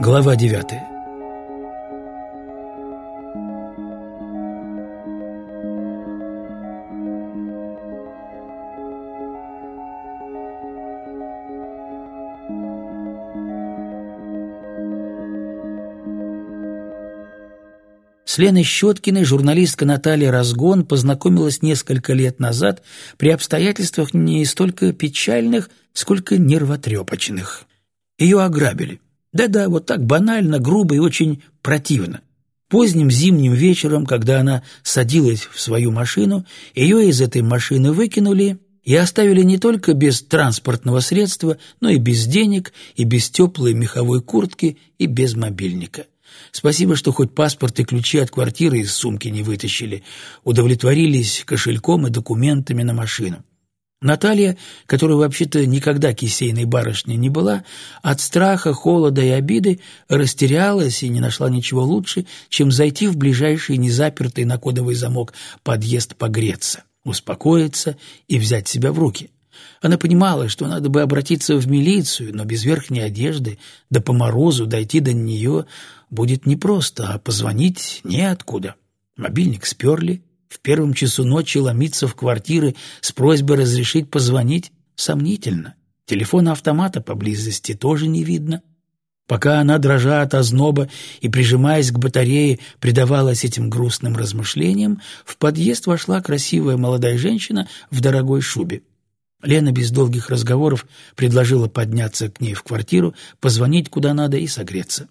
Глава девятая С Леной Щеткиной журналистка Наталья Разгон познакомилась несколько лет назад при обстоятельствах не столько печальных, сколько нервотрепочных. Ее ограбили. Да-да, вот так банально, грубо и очень противно. Поздним зимним вечером, когда она садилась в свою машину, ее из этой машины выкинули и оставили не только без транспортного средства, но и без денег, и без теплой меховой куртки, и без мобильника. Спасибо, что хоть паспорт и ключи от квартиры из сумки не вытащили, удовлетворились кошельком и документами на машину. Наталья, которая вообще-то никогда кисейной барышней не была, от страха, холода и обиды растерялась и не нашла ничего лучше, чем зайти в ближайший незапертый на кодовый замок подъезд погреться, успокоиться и взять себя в руки. Она понимала, что надо бы обратиться в милицию, но без верхней одежды, да по морозу дойти до нее будет непросто, а позвонить неоткуда. Мобильник сперли, в первом часу ночи ломиться в квартиры с просьбой разрешить позвонить сомнительно. Телефона автомата поблизости тоже не видно. Пока она, дрожа от озноба и прижимаясь к батарее, предавалась этим грустным размышлениям, в подъезд вошла красивая молодая женщина в дорогой шубе. Лена без долгих разговоров предложила подняться к ней в квартиру, позвонить куда надо и согреться.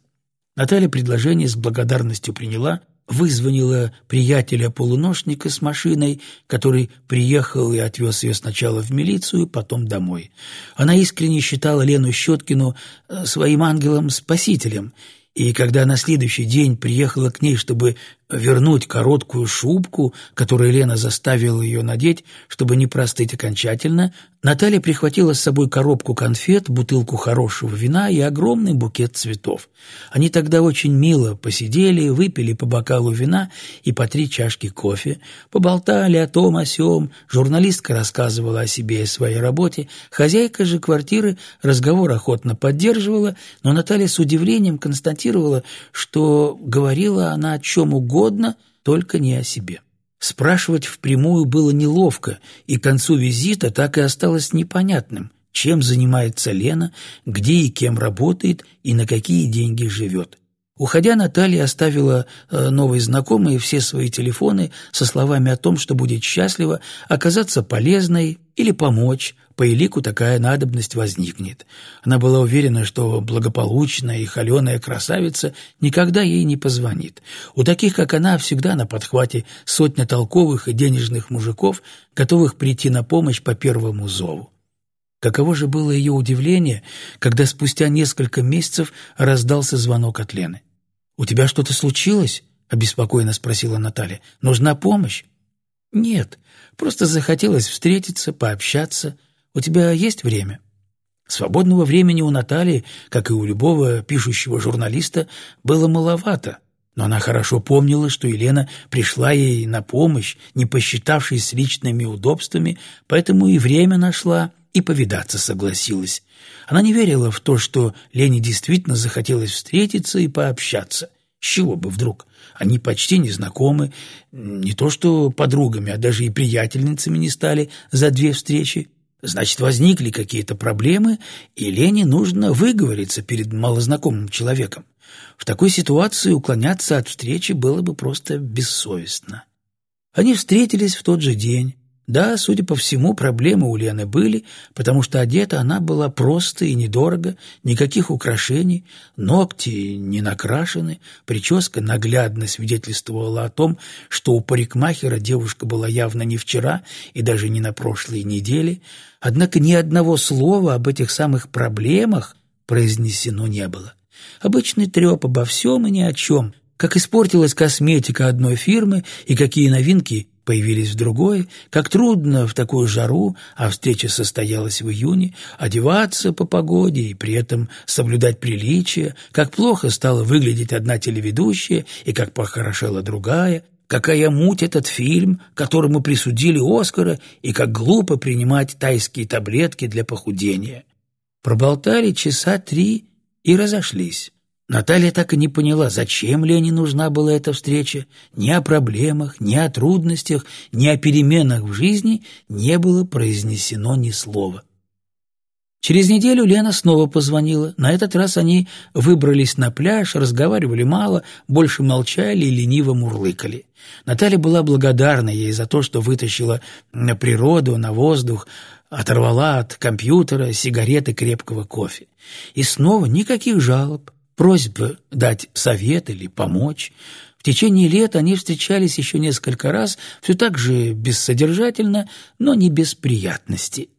Наталья предложение с благодарностью приняла — вызвонила приятеля-полуношника с машиной, который приехал и отвез ее сначала в милицию, потом домой. Она искренне считала Лену Щеткину э, своим ангелом-спасителем, и когда на следующий день приехала к ней, чтобы вернуть короткую шубку, которую Лена заставила ее надеть, чтобы не простыть окончательно, Наталья прихватила с собой коробку конфет, бутылку хорошего вина и огромный букет цветов. Они тогда очень мило посидели, выпили по бокалу вина и по три чашки кофе, поболтали о том, о сём, журналистка рассказывала о себе и своей работе, хозяйка же квартиры разговор охотно поддерживала, но Наталья с удивлением констатировала, что говорила она о чем угодно, только не о себе. Спрашивать впрямую было неловко, и к концу визита так и осталось непонятным, чем занимается Лена, где и кем работает и на какие деньги живет. Уходя, Наталья оставила э, новой знакомой все свои телефоны со словами о том, что будет счастлива оказаться полезной или помочь, по элику такая надобность возникнет. Она была уверена, что благополучная и холеная красавица никогда ей не позвонит. У таких, как она, всегда на подхвате сотня толковых и денежных мужиков, готовых прийти на помощь по первому зову. Каково же было ее удивление, когда спустя несколько месяцев раздался звонок от Лены. «У тебя что-то случилось?» — обеспокоенно спросила Наталья. «Нужна помощь?» «Нет, просто захотелось встретиться, пообщаться. У тебя есть время?» Свободного времени у Натальи, как и у любого пишущего журналиста, было маловато, но она хорошо помнила, что Елена пришла ей на помощь, не посчитавшись с личными удобствами, поэтому и время нашла, и повидаться согласилась. Она не верила в то, что Лене действительно захотелось встретиться и пообщаться. С чего бы вдруг? Они почти не знакомы, не то что подругами, а даже и приятельницами не стали за две встречи. Значит, возникли какие-то проблемы, и Лене нужно выговориться перед малознакомым человеком. В такой ситуации уклоняться от встречи было бы просто бессовестно. Они встретились в тот же день. Да, судя по всему, проблемы у Лены были, потому что одета она была просто и недорого, никаких украшений, ногти не накрашены, прическа наглядно свидетельствовала о том, что у парикмахера девушка была явно не вчера и даже не на прошлой неделе, однако ни одного слова об этих самых проблемах произнесено не было. Обычный треп обо всем и ни о чем, как испортилась косметика одной фирмы и какие новинки появились в другой, как трудно в такую жару, а встреча состоялась в июне, одеваться по погоде и при этом соблюдать приличия, как плохо стала выглядеть одна телеведущая и как похорошела другая, какая муть этот фильм, которому присудили Оскара, и как глупо принимать тайские таблетки для похудения. Проболтали часа три и разошлись. Наталья так и не поняла, зачем Лене нужна была эта встреча. Ни о проблемах, ни о трудностях, ни о переменах в жизни не было произнесено ни слова. Через неделю Лена снова позвонила. На этот раз они выбрались на пляж, разговаривали мало, больше молчали и лениво мурлыкали. Наталья была благодарна ей за то, что вытащила на природу, на воздух, оторвала от компьютера сигареты крепкого кофе. И снова никаких жалоб, просьб дать совет или помочь. В течение лет они встречались еще несколько раз, все так же бессодержательно, но не без приятностей.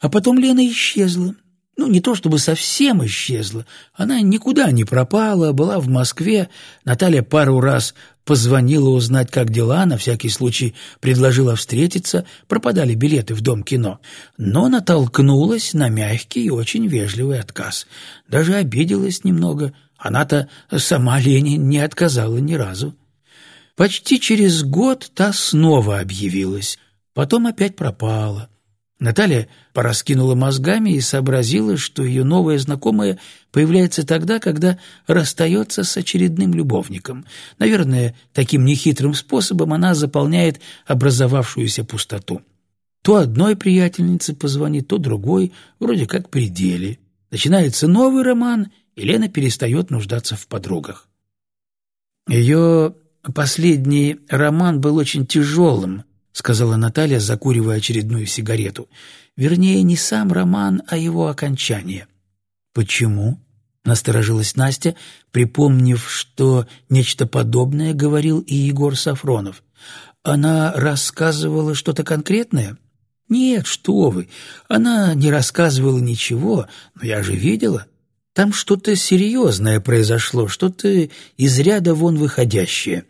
А потом Лена исчезла. Ну, не то чтобы совсем исчезла. Она никуда не пропала, была в Москве. Наталья пару раз позвонила узнать, как дела, на всякий случай предложила встретиться, пропадали билеты в Дом кино. Но натолкнулась на мягкий и очень вежливый отказ. Даже обиделась немного. Она-то сама Лене не отказала ни разу. Почти через год та снова объявилась, потом опять пропала. Наталья пораскинула мозгами и сообразила, что ее новая знакомая появляется тогда, когда расстается с очередным любовником. Наверное, таким нехитрым способом она заполняет образовавшуюся пустоту. То одной приятельнице позвонит, то другой, вроде как при деле. Начинается новый роман, и Лена перестает нуждаться в подругах. Ее последний роман был очень тяжелым, — сказала Наталья, закуривая очередную сигарету. «Вернее, не сам роман, а его окончание». «Почему?» — насторожилась Настя, припомнив, что нечто подобное говорил и Егор Сафронов. «Она рассказывала что-то конкретное?» «Нет, что вы! Она не рассказывала ничего, но я же видела. Там что-то серьезное произошло, что-то из ряда вон выходящее».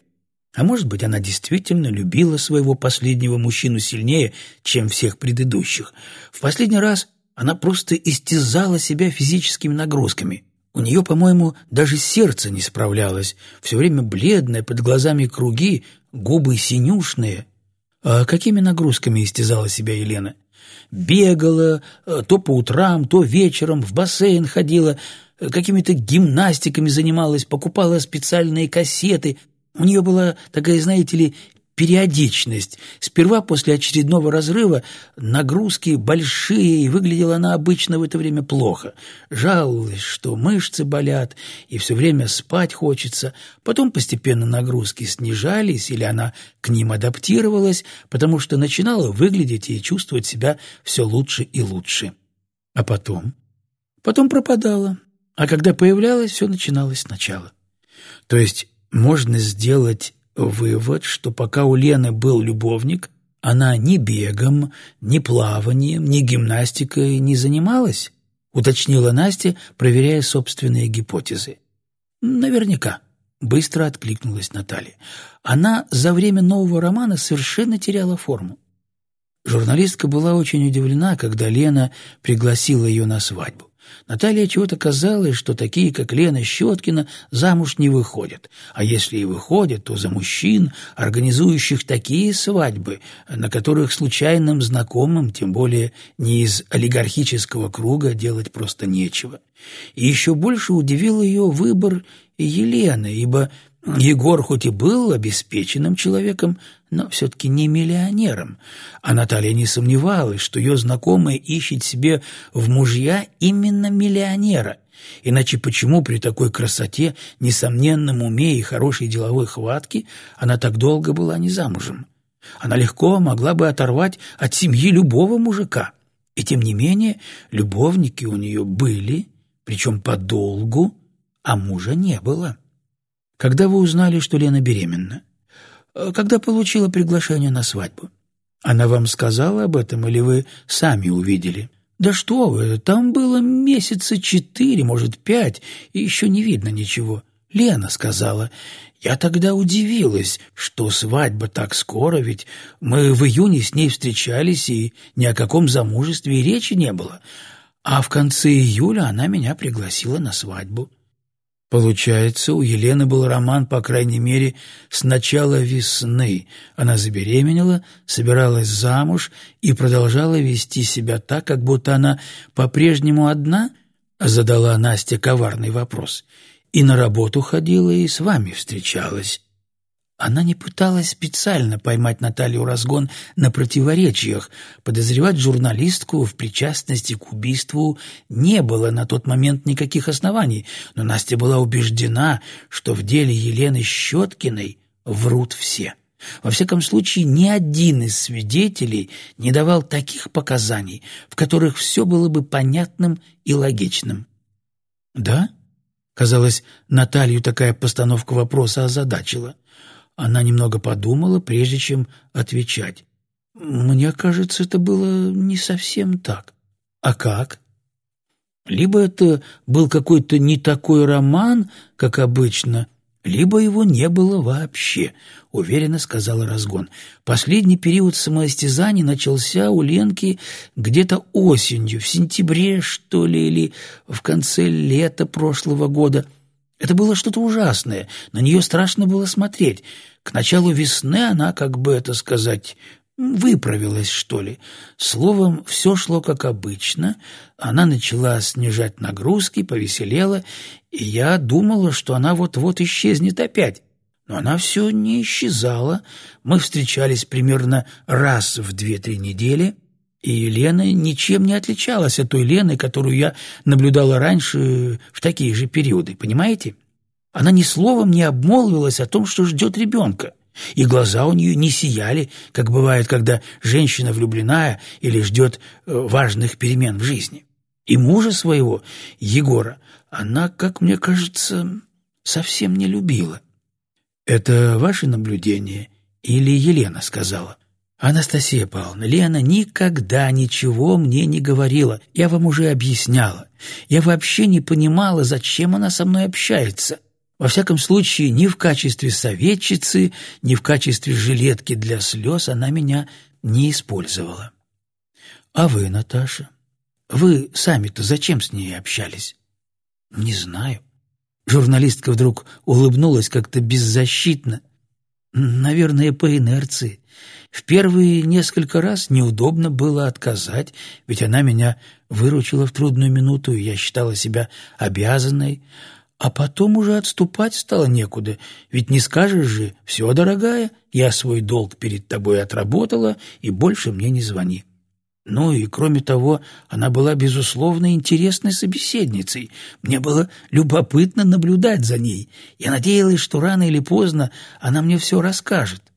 А может быть, она действительно любила своего последнего мужчину сильнее, чем всех предыдущих. В последний раз она просто истязала себя физическими нагрузками. У нее, по-моему, даже сердце не справлялось. Все время бледное, под глазами круги, губы синюшные. А какими нагрузками истязала себя Елена? Бегала, э, то по утрам, то вечером, в бассейн ходила, э, какими-то гимнастиками занималась, покупала специальные кассеты, у нее была такая, знаете ли, периодичность. Сперва после очередного разрыва нагрузки большие, и выглядела она обычно в это время плохо. Жаловалась, что мышцы болят, и все время спать хочется. Потом постепенно нагрузки снижались, или она к ним адаптировалась, потому что начинала выглядеть и чувствовать себя все лучше и лучше. А потом? Потом пропадала. А когда появлялась, все начиналось сначала. То есть можно сделать вывод, что пока у Лены был любовник, она ни бегом, ни плаванием, ни гимнастикой не занималась, уточнила Настя, проверяя собственные гипотезы. Наверняка, быстро откликнулась Наталья. Она за время нового романа совершенно теряла форму. Журналистка была очень удивлена, когда Лена пригласила ее на свадьбу. Наталья чего-то казалось, что такие, как Лена Щеткина, замуж не выходят, а если и выходят, то за мужчин, организующих такие свадьбы, на которых случайным знакомым, тем более не из олигархического круга, делать просто нечего. И еще больше удивил ее выбор Елены, ибо Егор хоть и был обеспеченным человеком, но все-таки не миллионером, а Наталья не сомневалась, что ее знакомая ищет себе в мужья именно миллионера. Иначе почему при такой красоте, несомненном уме и хорошей деловой хватке она так долго была не замужем? Она легко могла бы оторвать от семьи любого мужика. И тем не менее любовники у нее были, причем подолгу, а мужа не было. Когда вы узнали, что Лена беременна? Э, когда получила приглашение на свадьбу? Она вам сказала об этом или вы сами увидели? Да что вы, там было месяца четыре, может, пять, и еще не видно ничего. Лена сказала. Я тогда удивилась, что свадьба так скоро, ведь мы в июне с ней встречались, и ни о каком замужестве и речи не было. А в конце июля она меня пригласила на свадьбу. Получается, у Елены был роман, по крайней мере, с начала весны. Она забеременела, собиралась замуж и продолжала вести себя так, как будто она по-прежнему одна, задала Настя коварный вопрос. И на работу ходила, и с вами встречалась. Она не пыталась специально поймать Наталью Разгон на противоречиях. Подозревать журналистку в причастности к убийству не было на тот момент никаких оснований, но Настя была убеждена, что в деле Елены Щеткиной врут все. Во всяком случае, ни один из свидетелей не давал таких показаний, в которых все было бы понятным и логичным. «Да?» Казалось, Наталью такая постановка вопроса озадачила. Она немного подумала, прежде чем отвечать. «Мне кажется, это было не совсем так». «А как?» «Либо это был какой-то не такой роман, как обычно, либо его не было вообще», — уверенно сказала Разгон. «Последний период самоистязаний начался у Ленки где-то осенью, в сентябре, что ли, или в конце лета прошлого года». Это было что-то ужасное, на нее страшно было смотреть. К началу весны она, как бы это сказать, выправилась, что ли. Словом, все шло как обычно. Она начала снижать нагрузки, повеселела, и я думала, что она вот-вот исчезнет опять. Но она все не исчезала. Мы встречались примерно раз в две-три недели, и Елена ничем не отличалась от той Лены, которую я наблюдала раньше в такие же периоды, понимаете? Она ни словом не обмолвилась о том, что ждет ребенка, и глаза у нее не сияли, как бывает, когда женщина влюбленная или ждет э, важных перемен в жизни. И мужа своего, Егора, она, как мне кажется, совсем не любила. «Это ваше наблюдение или Елена сказала?» «Анастасия Павловна, Лена никогда ничего мне не говорила. Я вам уже объясняла. Я вообще не понимала, зачем она со мной общается. Во всяком случае, ни в качестве советчицы, ни в качестве жилетки для слез она меня не использовала. А вы, Наташа, вы сами-то зачем с ней общались? Не знаю. Журналистка вдруг улыбнулась как-то беззащитно. Наверное, по инерции. В первые несколько раз неудобно было отказать, ведь она меня выручила в трудную минуту, и я считала себя обязанной. А потом уже отступать стало некуда, ведь не скажешь же «все, дорогая, я свой долг перед тобой отработала, и больше мне не звони». Ну и, кроме того, она была, безусловно, интересной собеседницей. Мне было любопытно наблюдать за ней. Я надеялась, что рано или поздно она мне все расскажет.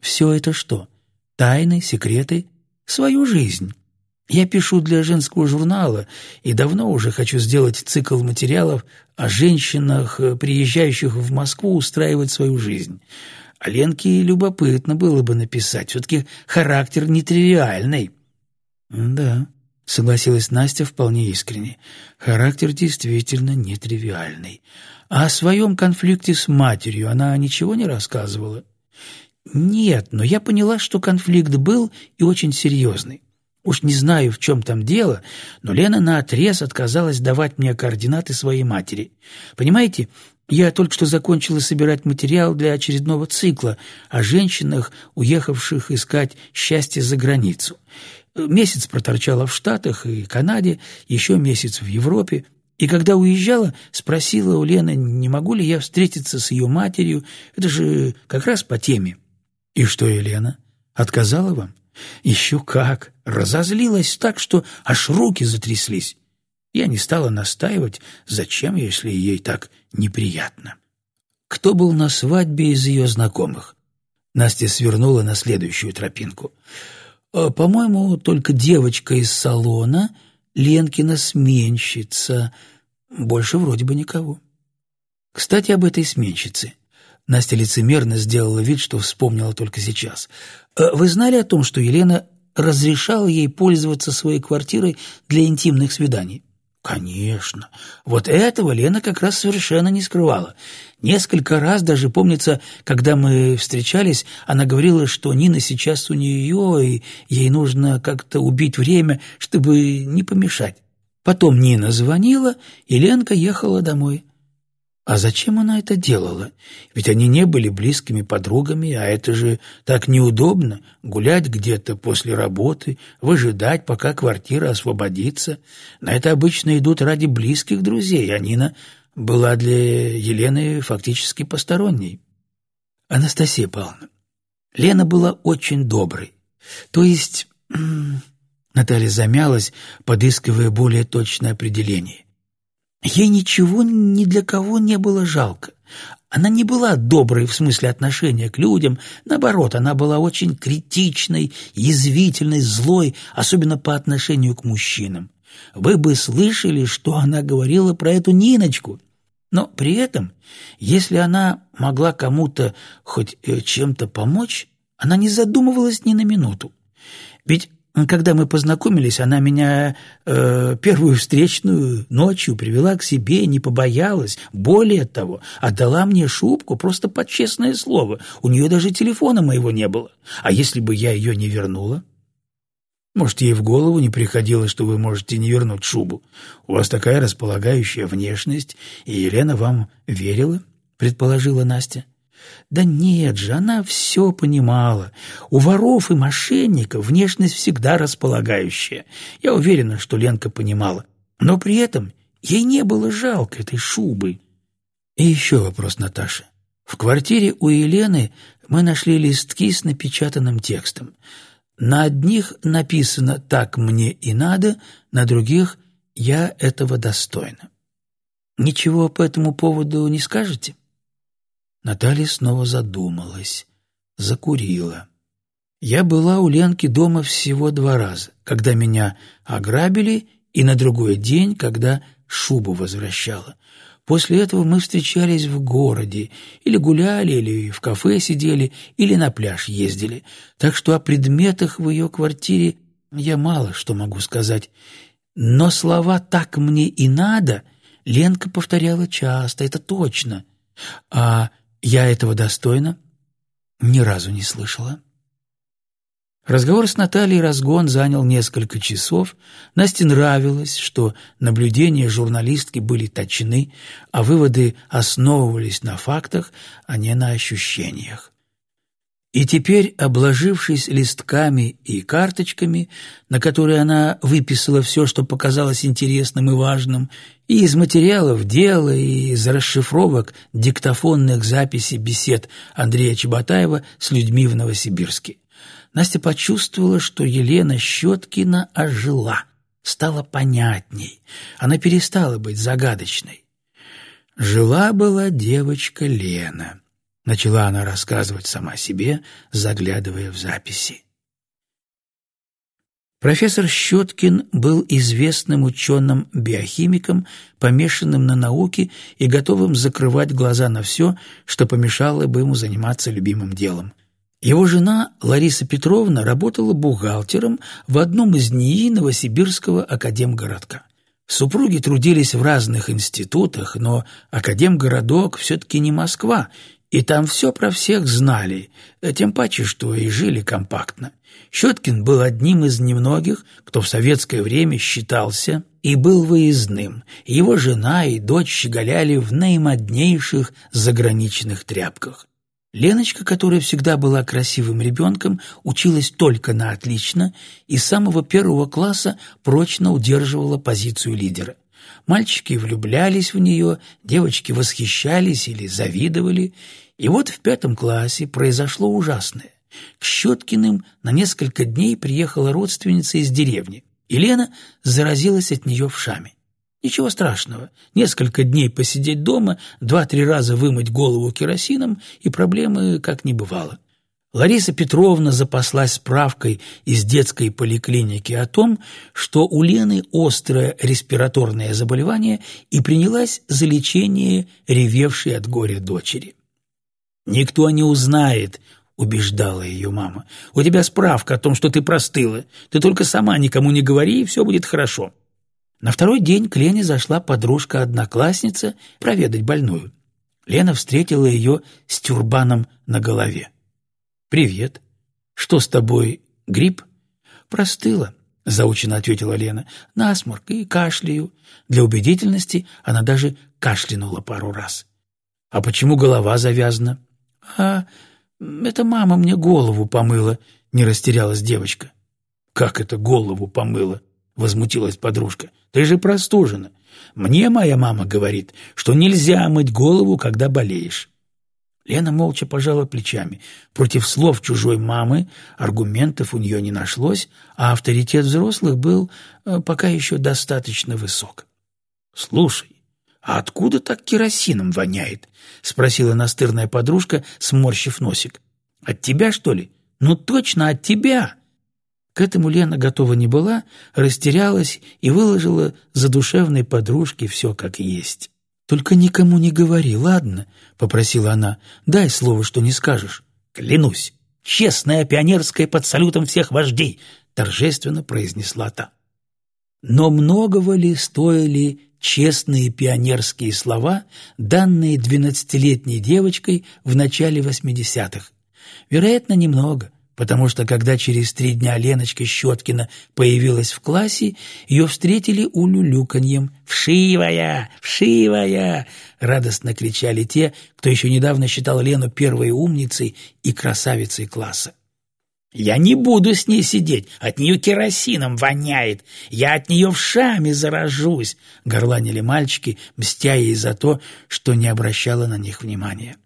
Все это что? Тайны, секреты? Свою жизнь. Я пишу для женского журнала и давно уже хочу сделать цикл материалов о женщинах, э, приезжающих в Москву устраивать свою жизнь. А Ленке любопытно было бы написать, все-таки характер нетривиальный. «Да», — согласилась Настя вполне искренне, — «характер действительно нетривиальный. А о своем конфликте с матерью она ничего не рассказывала?» «Нет, но я поняла, что конфликт был и очень серьезный. Уж не знаю, в чем там дело, но Лена наотрез отказалась давать мне координаты своей матери. Понимаете, я только что закончила собирать материал для очередного цикла о женщинах, уехавших искать счастье за границу. Месяц проторчала в Штатах и Канаде, еще месяц в Европе. И когда уезжала, спросила у Лены, не могу ли я встретиться с ее матерью. Это же как раз по теме. И что, Елена, отказала вам? Еще как! Разозлилась так, что аж руки затряслись. Я не стала настаивать, зачем, если ей так неприятно. Кто был на свадьбе из ее знакомых? Настя свернула на следующую тропинку. «Э, «По-моему, только девочка из салона, Ленкина сменщица. Больше вроде бы никого». Кстати, об этой сменщице. Настя лицемерно сделала вид, что вспомнила только сейчас. «Э, «Вы знали о том, что Елена разрешала ей пользоваться своей квартирой для интимных свиданий?» Конечно. Вот этого Лена как раз совершенно не скрывала. Несколько раз даже, помнится, когда мы встречались, она говорила, что Нина сейчас у нее, и ей нужно как-то убить время, чтобы не помешать. Потом Нина звонила, и Ленка ехала домой. А зачем она это делала? Ведь они не были близкими подругами, а это же так неудобно — гулять где-то после работы, выжидать, пока квартира освободится. На это обычно идут ради близких друзей, а Нина была для Елены фактически посторонней. Анастасия Павловна, Лена была очень доброй. То есть... Наталья замялась, подыскивая более точное определение. Ей ничего ни для кого не было жалко. Она не была доброй в смысле отношения к людям, наоборот, она была очень критичной, язвительной, злой, особенно по отношению к мужчинам. Вы бы слышали, что она говорила про эту Ниночку. Но при этом, если она могла кому-то хоть э, чем-то помочь, она не задумывалась ни на минуту. Ведь когда мы познакомились, она меня э, первую встречную ночью привела к себе, не побоялась. Более того, отдала мне шубку просто под честное слово. У нее даже телефона моего не было. А если бы я ее не вернула? Может, ей в голову не приходило, что вы можете не вернуть шубу. У вас такая располагающая внешность, и Елена вам верила, предположила Настя. Да нет же, она все понимала. У воров и мошенников внешность всегда располагающая. Я уверена, что Ленка понимала. Но при этом ей не было жалко этой шубы. И еще вопрос, Наташа. В квартире у Елены мы нашли листки с напечатанным текстом. На одних написано «так мне и надо», на других «я этого достойна». Ничего по этому поводу не скажете? Наталья снова задумалась, закурила. Я была у Ленки дома всего два раза, когда меня ограбили, и на другой день, когда шубу возвращала. После этого мы встречались в городе, или гуляли, или в кафе сидели, или на пляж ездили. Так что о предметах в ее квартире я мало что могу сказать. Но слова «так мне и надо» Ленка повторяла часто, это точно. А я этого достойна? Ни разу не слышала. Разговор с Натальей Разгон занял несколько часов. Насте нравилось, что наблюдения журналистки были точны, а выводы основывались на фактах, а не на ощущениях. И теперь, обложившись листками и карточками, на которые она выписала все, что показалось интересным и важным, и из материалов дела, и из расшифровок диктофонных записей бесед Андрея Чеботаева с людьми в Новосибирске, Настя почувствовала, что Елена Щеткина ожила, стала понятней, она перестала быть загадочной. Жила-была девочка Лена — Начала она рассказывать сама себе, заглядывая в записи. Профессор Щеткин был известным ученым-биохимиком, помешанным на науке и готовым закрывать глаза на все, что помешало бы ему заниматься любимым делом. Его жена Лариса Петровна работала бухгалтером в одном из НИИ Новосибирского академгородка. Супруги трудились в разных институтах, но академгородок все-таки не Москва, и там все про всех знали, э, тем паче, что и жили компактно. Щеткин был одним из немногих, кто в советское время считался и был выездным. Его жена и дочь щеголяли в наимоднейших заграничных тряпках. Леночка, которая всегда была красивым ребенком, училась только на отлично и с самого первого класса прочно удерживала позицию лидера. Мальчики влюблялись в нее, девочки восхищались или завидовали. И вот в пятом классе произошло ужасное. К Щеткиным на несколько дней приехала родственница из деревни. Елена заразилась от нее в шаме. Ничего страшного. Несколько дней посидеть дома, два-три раза вымыть голову керосином, и проблемы как не бывало. Лариса Петровна запаслась справкой из детской поликлиники о том, что у Лены острое респираторное заболевание и принялась за лечение ревевшей от горя дочери. «Никто не узнает», — убеждала ее мама. «У тебя справка о том, что ты простыла. Ты только сама никому не говори, и все будет хорошо». На второй день к Лене зашла подружка-одноклассница проведать больную. Лена встретила ее с тюрбаном на голове. «Привет. Что с тобой, грипп?» «Простыла», — заучено ответила Лена. «Насморк и кашляю». Для убедительности она даже кашлянула пару раз. «А почему голова завязана?» «А это мама мне голову помыла», — не растерялась девочка. «Как это голову помыла?» — возмутилась подружка. «Ты же простужена. Мне моя мама говорит, что нельзя мыть голову, когда болеешь. Лена молча пожала плечами. Против слов чужой мамы аргументов у нее не нашлось, а авторитет взрослых был э, пока еще достаточно высок. «Слушай, а откуда так керосином воняет?» — спросила настырная подружка, сморщив носик. «От тебя, что ли? Ну точно от тебя!» К этому Лена готова не была, растерялась и выложила задушевной подружке все как есть. «Только никому не говори, ладно?» — попросила она. «Дай слово, что не скажешь». «Клянусь! Честная пионерская под салютом всех вождей!» — торжественно произнесла та. Но многого ли стоили честные пионерские слова, данные двенадцатилетней девочкой в начале восьмидесятых? Вероятно, немного потому что когда через три дня Леночка Щеткина появилась в классе, ее встретили улюлюканьем. «Вшивая! Вшивая!» — радостно кричали те, кто еще недавно считал Лену первой умницей и красавицей класса. «Я не буду с ней сидеть, от нее керосином воняет, я от нее вшами заражусь», — горланили мальчики, мстя ей за то, что не обращала на них внимания.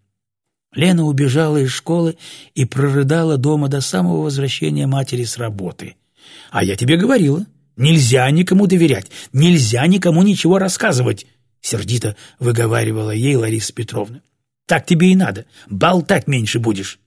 Лена убежала из школы и прорыдала дома до самого возвращения матери с работы. «А я тебе говорила, нельзя никому доверять, нельзя никому ничего рассказывать», сердито выговаривала ей Лариса Петровна. «Так тебе и надо, болтать меньше будешь».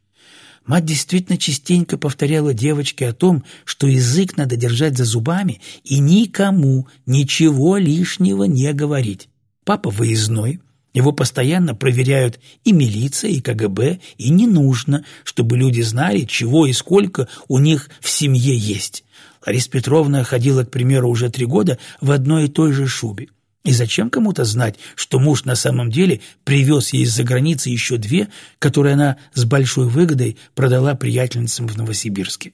Мать действительно частенько повторяла девочке о том, что язык надо держать за зубами и никому ничего лишнего не говорить. Папа выездной, его постоянно проверяют и милиция, и КГБ, и не нужно, чтобы люди знали, чего и сколько у них в семье есть. Лариса Петровна ходила, к примеру, уже три года в одной и той же шубе. И зачем кому-то знать, что муж на самом деле привез ей из-за границы еще две, которые она с большой выгодой продала приятельницам в Новосибирске?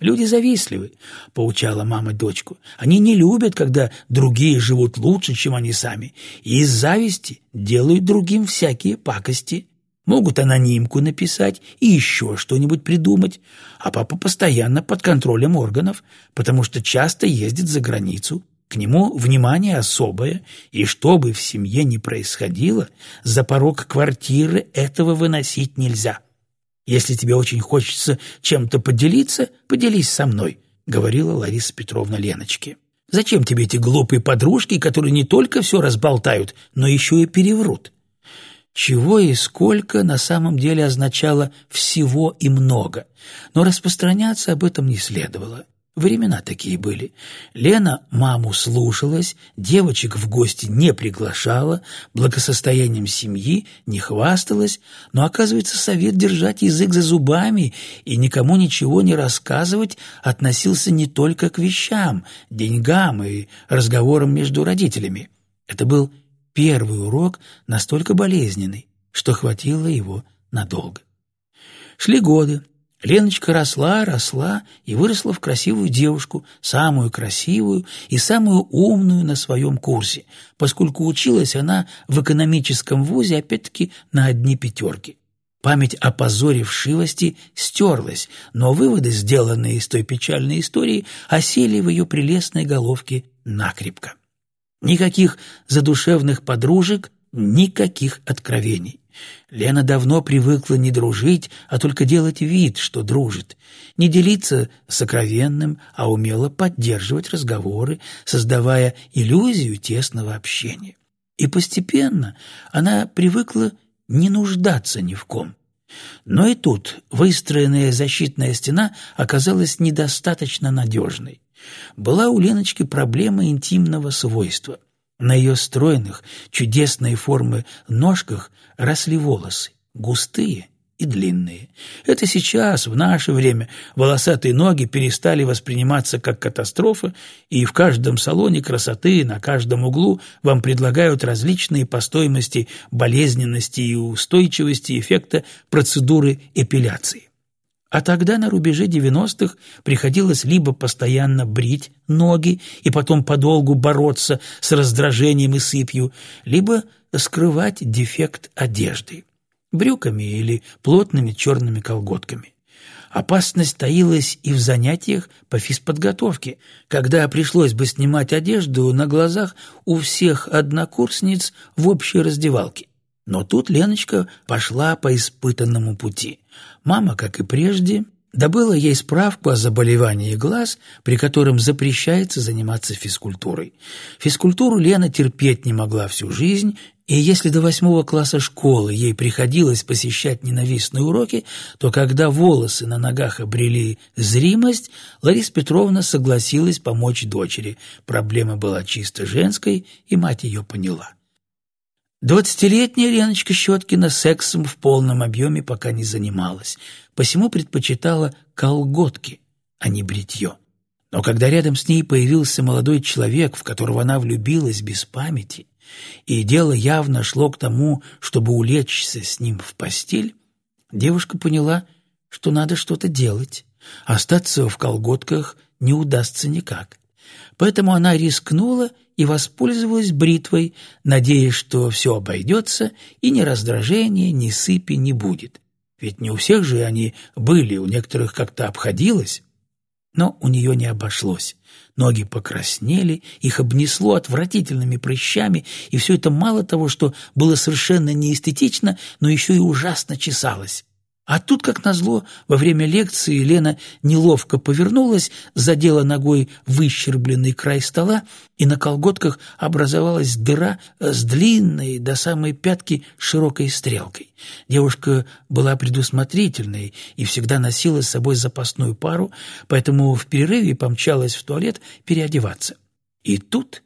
Люди завистливы, — поучала мама дочку. Они не любят, когда другие живут лучше, чем они сами, и из зависти делают другим всякие пакости. Могут анонимку написать и еще что-нибудь придумать, а папа постоянно под контролем органов, потому что часто ездит за границу. К нему внимание особое, и что бы в семье ни происходило, за порог квартиры этого выносить нельзя. «Если тебе очень хочется чем-то поделиться, поделись со мной», — говорила Лариса Петровна Леночке. «Зачем тебе эти глупые подружки, которые не только все разболтают, но еще и переврут?» Чего и сколько на самом деле означало «всего и много», но распространяться об этом не следовало. Времена такие были. Лена маму слушалась, девочек в гости не приглашала, благосостоянием семьи не хвасталась, но, оказывается, совет держать язык за зубами и никому ничего не рассказывать относился не только к вещам, деньгам и разговорам между родителями. Это был первый урок настолько болезненный, что хватило его надолго. Шли годы, Леночка росла, росла и выросла в красивую девушку, самую красивую и самую умную на своем курсе, поскольку училась она в экономическом вузе опять-таки на одни пятерки. Память о позоре вшивости стерлась, но выводы, сделанные из той печальной истории, осели в ее прелестной головке накрепко. Никаких задушевных подружек, никаких откровений. Лена давно привыкла не дружить, а только делать вид, что дружит, не делиться сокровенным, а умело поддерживать разговоры, создавая иллюзию тесного общения. И постепенно она привыкла не нуждаться ни в ком. Но и тут выстроенная защитная стена оказалась недостаточно надежной. Была у Леночки проблема интимного свойства. На ее стройных, чудесной формы ножках росли волосы, густые и длинные. Это сейчас, в наше время, волосатые ноги перестали восприниматься как катастрофа, и в каждом салоне красоты, на каждом углу вам предлагают различные по стоимости болезненности и устойчивости эффекта процедуры эпиляции. А тогда на рубеже 90-х приходилось либо постоянно брить ноги и потом подолгу бороться с раздражением и сыпью, либо скрывать дефект одежды брюками или плотными черными колготками. Опасность таилась и в занятиях по физподготовке, когда пришлось бы снимать одежду на глазах у всех однокурсниц в общей раздевалке. Но тут Леночка пошла по испытанному пути. Мама, как и прежде, добыла ей справку о заболевании глаз, при котором запрещается заниматься физкультурой. Физкультуру Лена терпеть не могла всю жизнь, и если до восьмого класса школы ей приходилось посещать ненавистные уроки, то когда волосы на ногах обрели зримость, Лариса Петровна согласилась помочь дочери. Проблема была чисто женской, и мать ее поняла. Двадцатилетняя Леночка Щеткина сексом в полном объеме пока не занималась, посему предпочитала колготки, а не бритье. Но когда рядом с ней появился молодой человек, в которого она влюбилась без памяти, и дело явно шло к тому, чтобы улечься с ним в постель, девушка поняла, что надо что-то делать. Остаться в колготках не удастся никак. Поэтому она рискнула и воспользовалась бритвой, надеясь, что все обойдется, и ни раздражения, ни сыпи не будет. Ведь не у всех же они были, у некоторых как-то обходилось. Но у нее не обошлось. Ноги покраснели, их обнесло отвратительными прыщами, и все это мало того, что было совершенно неэстетично, но еще и ужасно чесалось. А тут, как назло, во время лекции Лена неловко повернулась, задела ногой выщербленный край стола, и на колготках образовалась дыра с длинной до самой пятки широкой стрелкой. Девушка была предусмотрительной и всегда носила с собой запасную пару, поэтому в перерыве помчалась в туалет переодеваться. И тут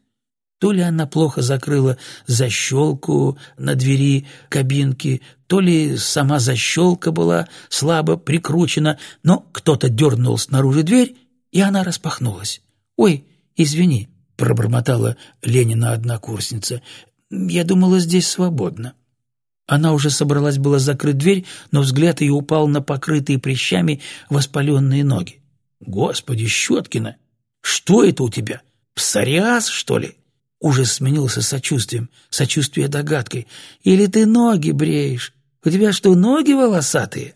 то ли она плохо закрыла защелку на двери кабинки, то ли сама защелка была слабо прикручена, но кто-то дернул снаружи дверь, и она распахнулась. «Ой, извини», — пробормотала Ленина однокурсница, — «я думала, здесь свободно». Она уже собралась было закрыть дверь, но взгляд ее упал на покрытые прыщами воспаленные ноги. «Господи, Щеткина, что это у тебя? Псориаз, что ли?» Ужас сменился сочувствием, сочувствие догадкой. «Или ты ноги бреешь? У тебя что, ноги волосатые?»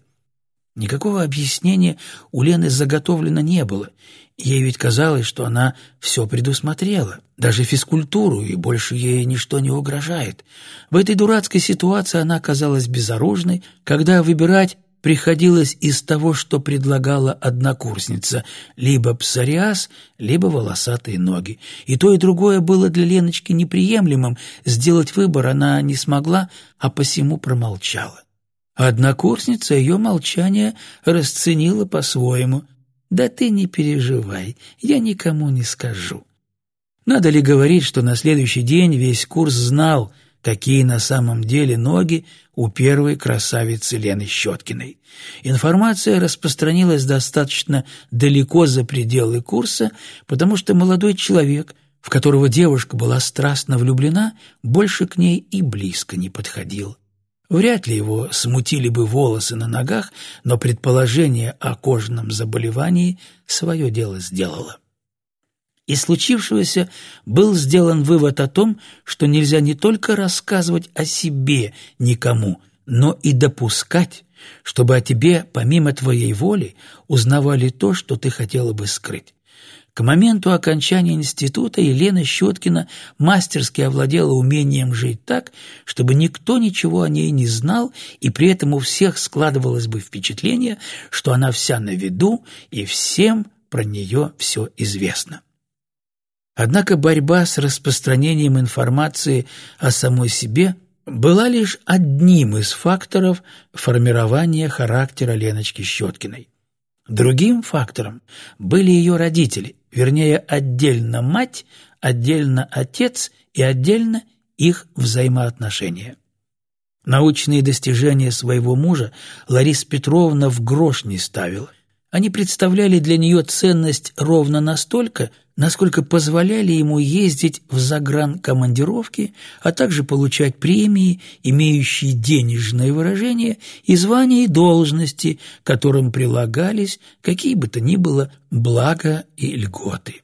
Никакого объяснения у Лены заготовлено не было. Ей ведь казалось, что она все предусмотрела, даже физкультуру, и больше ей ничто не угрожает. В этой дурацкой ситуации она оказалась безоружной, когда выбирать приходилось из того, что предлагала однокурсница, либо псориаз, либо волосатые ноги. И то, и другое было для Леночки неприемлемым, сделать выбор она не смогла, а посему промолчала. Однокурсница ее молчание расценила по-своему. «Да ты не переживай, я никому не скажу». Надо ли говорить, что на следующий день весь курс знал, какие на самом деле ноги у первой красавицы Лены Щеткиной. Информация распространилась достаточно далеко за пределы курса, потому что молодой человек, в которого девушка была страстно влюблена, больше к ней и близко не подходил. Вряд ли его смутили бы волосы на ногах, но предположение о кожном заболевании свое дело сделало. Из случившегося был сделан вывод о том, что нельзя не только рассказывать о себе никому, но и допускать, чтобы о тебе, помимо твоей воли, узнавали то, что ты хотела бы скрыть. К моменту окончания института Елена Щеткина мастерски овладела умением жить так, чтобы никто ничего о ней не знал, и при этом у всех складывалось бы впечатление, что она вся на виду, и всем про нее все известно. Однако борьба с распространением информации о самой себе была лишь одним из факторов формирования характера Леночки Щеткиной. Другим фактором были ее родители, вернее, отдельно мать, отдельно отец и отдельно их взаимоотношения. Научные достижения своего мужа Лариса Петровна в грош не ставила. Они представляли для нее ценность ровно настолько, насколько позволяли ему ездить в загранкомандировки, а также получать премии, имеющие денежное выражение, и звания и должности, которым прилагались какие бы то ни было блага и льготы.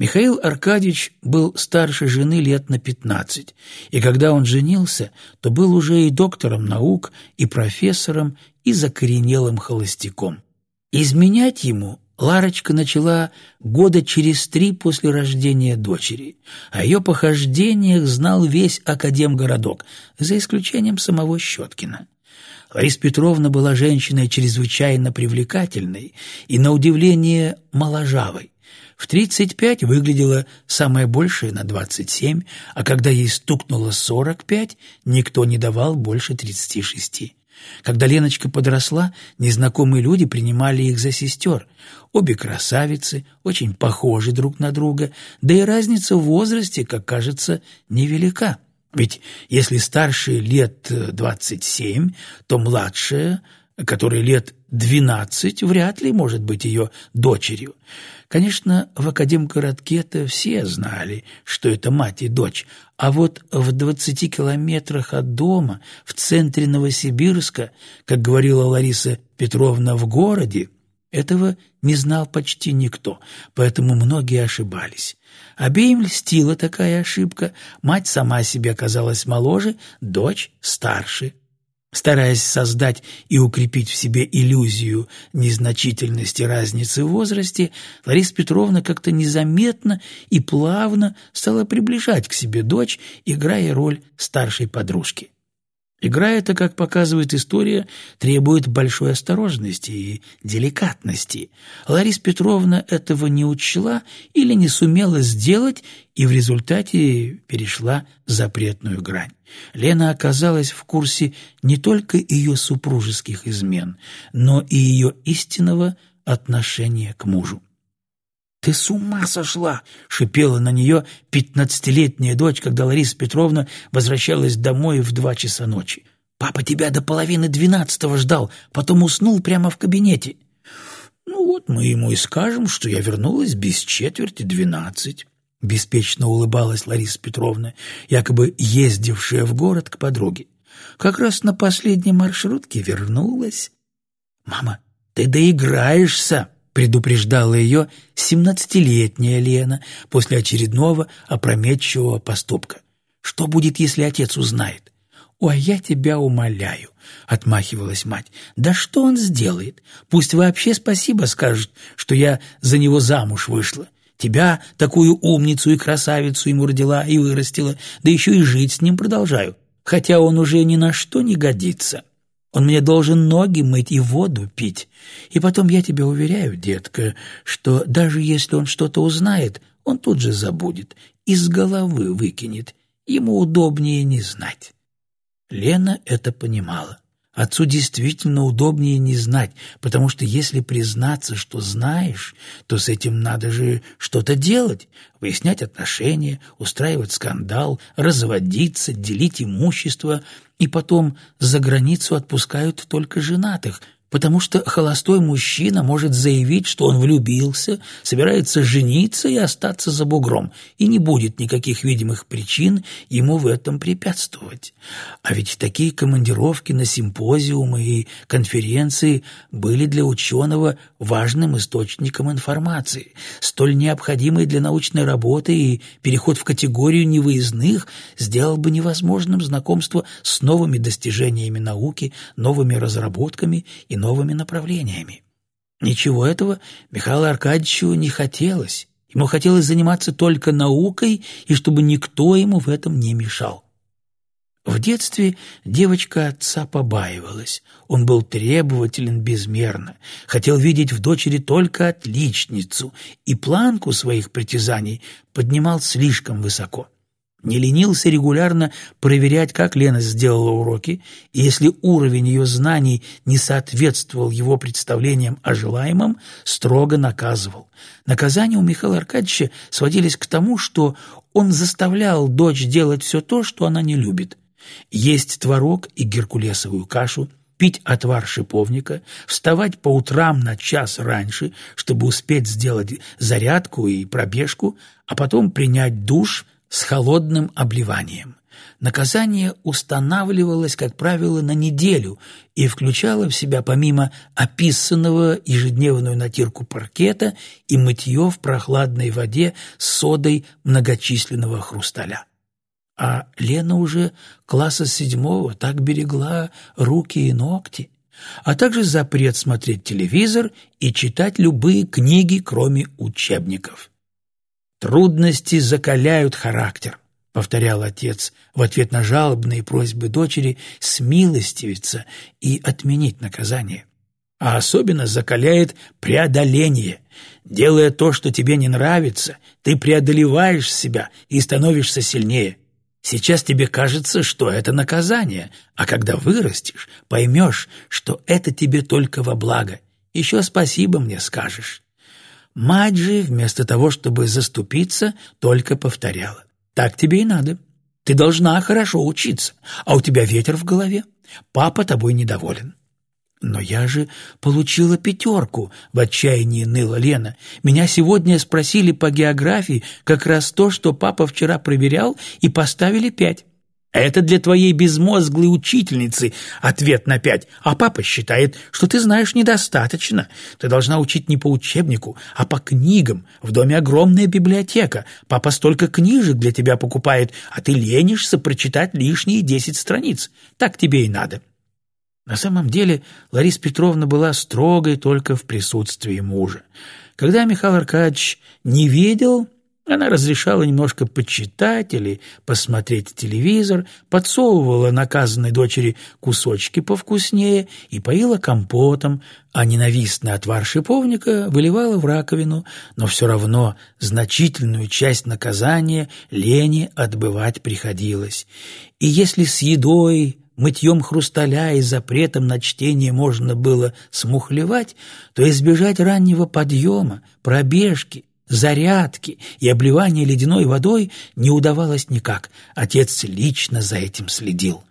Михаил Аркадьевич был старше жены лет на пятнадцать, и когда он женился, то был уже и доктором наук, и профессором, и закоренелым холостяком. Изменять ему Ларочка начала года через три после рождения дочери. О ее похождениях знал весь Академгородок, за исключением самого Щеткина. Лариса Петровна была женщиной чрезвычайно привлекательной и, на удивление, моложавой. В 35 выглядела самое большее на 27, а когда ей стукнуло 45, никто не давал больше 36. Когда Леночка подросла, незнакомые люди принимали их за сестер. Обе красавицы, очень похожи друг на друга, да и разница в возрасте, как кажется, невелика. Ведь если старшая лет двадцать семь, то младшая, которой лет двенадцать, вряд ли может быть ее дочерью. Конечно, в Академгородке-то все знали, что это мать и дочь, а вот в двадцати километрах от дома, в центре Новосибирска, как говорила Лариса Петровна, в городе, этого не знал почти никто, поэтому многие ошибались. Обеим льстила такая ошибка, мать сама себе оказалась моложе, дочь старше. Стараясь создать и укрепить в себе иллюзию незначительности разницы в возрасте, Лариса Петровна как-то незаметно и плавно стала приближать к себе дочь, играя роль старшей подружки. Игра эта, как показывает история, требует большой осторожности и деликатности. Лариса Петровна этого не учла или не сумела сделать, и в результате перешла запретную грань. Лена оказалась в курсе не только ее супружеских измен, но и ее истинного отношения к мужу. «Ты с ума сошла!» — шипела на нее пятнадцатилетняя дочь, когда Лариса Петровна возвращалась домой в два часа ночи. «Папа тебя до половины двенадцатого ждал, потом уснул прямо в кабинете». «Ну вот мы ему и скажем, что я вернулась без четверти двенадцать». Беспечно улыбалась Лариса Петровна, якобы ездившая в город к подруге. Как раз на последней маршрутке вернулась. «Мама, ты доиграешься!» Предупреждала ее семнадцатилетняя Лена после очередного опрометчивого поступка. «Что будет, если отец узнает?» «Ой, я тебя умоляю», — отмахивалась мать. «Да что он сделает? Пусть вообще спасибо скажет, что я за него замуж вышла. Тебя, такую умницу и красавицу, ему родила и вырастила, да еще и жить с ним продолжаю, хотя он уже ни на что не годится». Он мне должен ноги мыть и воду пить. И потом я тебя уверяю, детка, что даже если он что-то узнает, он тут же забудет, из головы выкинет. Ему удобнее не знать». Лена это понимала. Отцу действительно удобнее не знать, потому что если признаться, что знаешь, то с этим надо же что-то делать, выяснять отношения, устраивать скандал, разводиться, делить имущество, и потом за границу отпускают только женатых – потому что холостой мужчина может заявить, что он влюбился, собирается жениться и остаться за бугром, и не будет никаких видимых причин ему в этом препятствовать. А ведь такие командировки на симпозиумы и конференции были для ученого важным источником информации, столь необходимой для научной работы, и переход в категорию невыездных сделал бы невозможным знакомство с новыми достижениями науки, новыми разработками и новыми направлениями. Ничего этого Михаилу Аркадьевичу не хотелось. Ему хотелось заниматься только наукой, и чтобы никто ему в этом не мешал. В детстве девочка отца побаивалась. Он был требователен безмерно, хотел видеть в дочери только отличницу, и планку своих притязаний поднимал слишком высоко не ленился регулярно проверять, как Лена сделала уроки, и если уровень ее знаний не соответствовал его представлениям о желаемом, строго наказывал. Наказания у Михаила Аркадьевича сводились к тому, что он заставлял дочь делать все то, что она не любит. Есть творог и геркулесовую кашу, пить отвар шиповника, вставать по утрам на час раньше, чтобы успеть сделать зарядку и пробежку, а потом принять душ – с холодным обливанием. Наказание устанавливалось, как правило, на неделю и включало в себя помимо описанного ежедневную натирку паркета и мытье в прохладной воде с содой многочисленного хрусталя. А Лена уже класса седьмого так берегла руки и ногти. а также запрет смотреть телевизор и читать любые книги, кроме учебников. «Трудности закаляют характер», — повторял отец в ответ на жалобные просьбы дочери смилостивиться и отменить наказание. А особенно закаляет преодоление. Делая то, что тебе не нравится, ты преодолеваешь себя и становишься сильнее. Сейчас тебе кажется, что это наказание, а когда вырастешь, поймешь, что это тебе только во благо. Еще спасибо мне скажешь. Мать же, вместо того, чтобы заступиться, только повторяла. Так тебе и надо. Ты должна хорошо учиться, а у тебя ветер в голове. Папа тобой недоволен. «Но я же получила пятерку», — в отчаянии ныла Лена. «Меня сегодня спросили по географии как раз то, что папа вчера проверял, и поставили пять». «Это для твоей безмозглой учительницы ответ на пять, а папа считает, что ты знаешь недостаточно. Ты должна учить не по учебнику, а по книгам. В доме огромная библиотека. Папа столько книжек для тебя покупает, а ты ленишься прочитать лишние десять страниц. Так тебе и надо». На самом деле Лариса Петровна была строгой только в присутствии мужа. Когда Михаил Аркадьевич не видел, она разрешала немножко почитать или посмотреть телевизор, подсовывала наказанной дочери кусочки повкуснее и поила компотом, а ненавистный отвар шиповника выливала в раковину, но все равно значительную часть наказания Лене отбывать приходилось. И если с едой мытьем хрусталя и запретом на чтение можно было смухлевать, то избежать раннего подъема, пробежки, зарядки и обливания ледяной водой не удавалось никак. Отец лично за этим следил.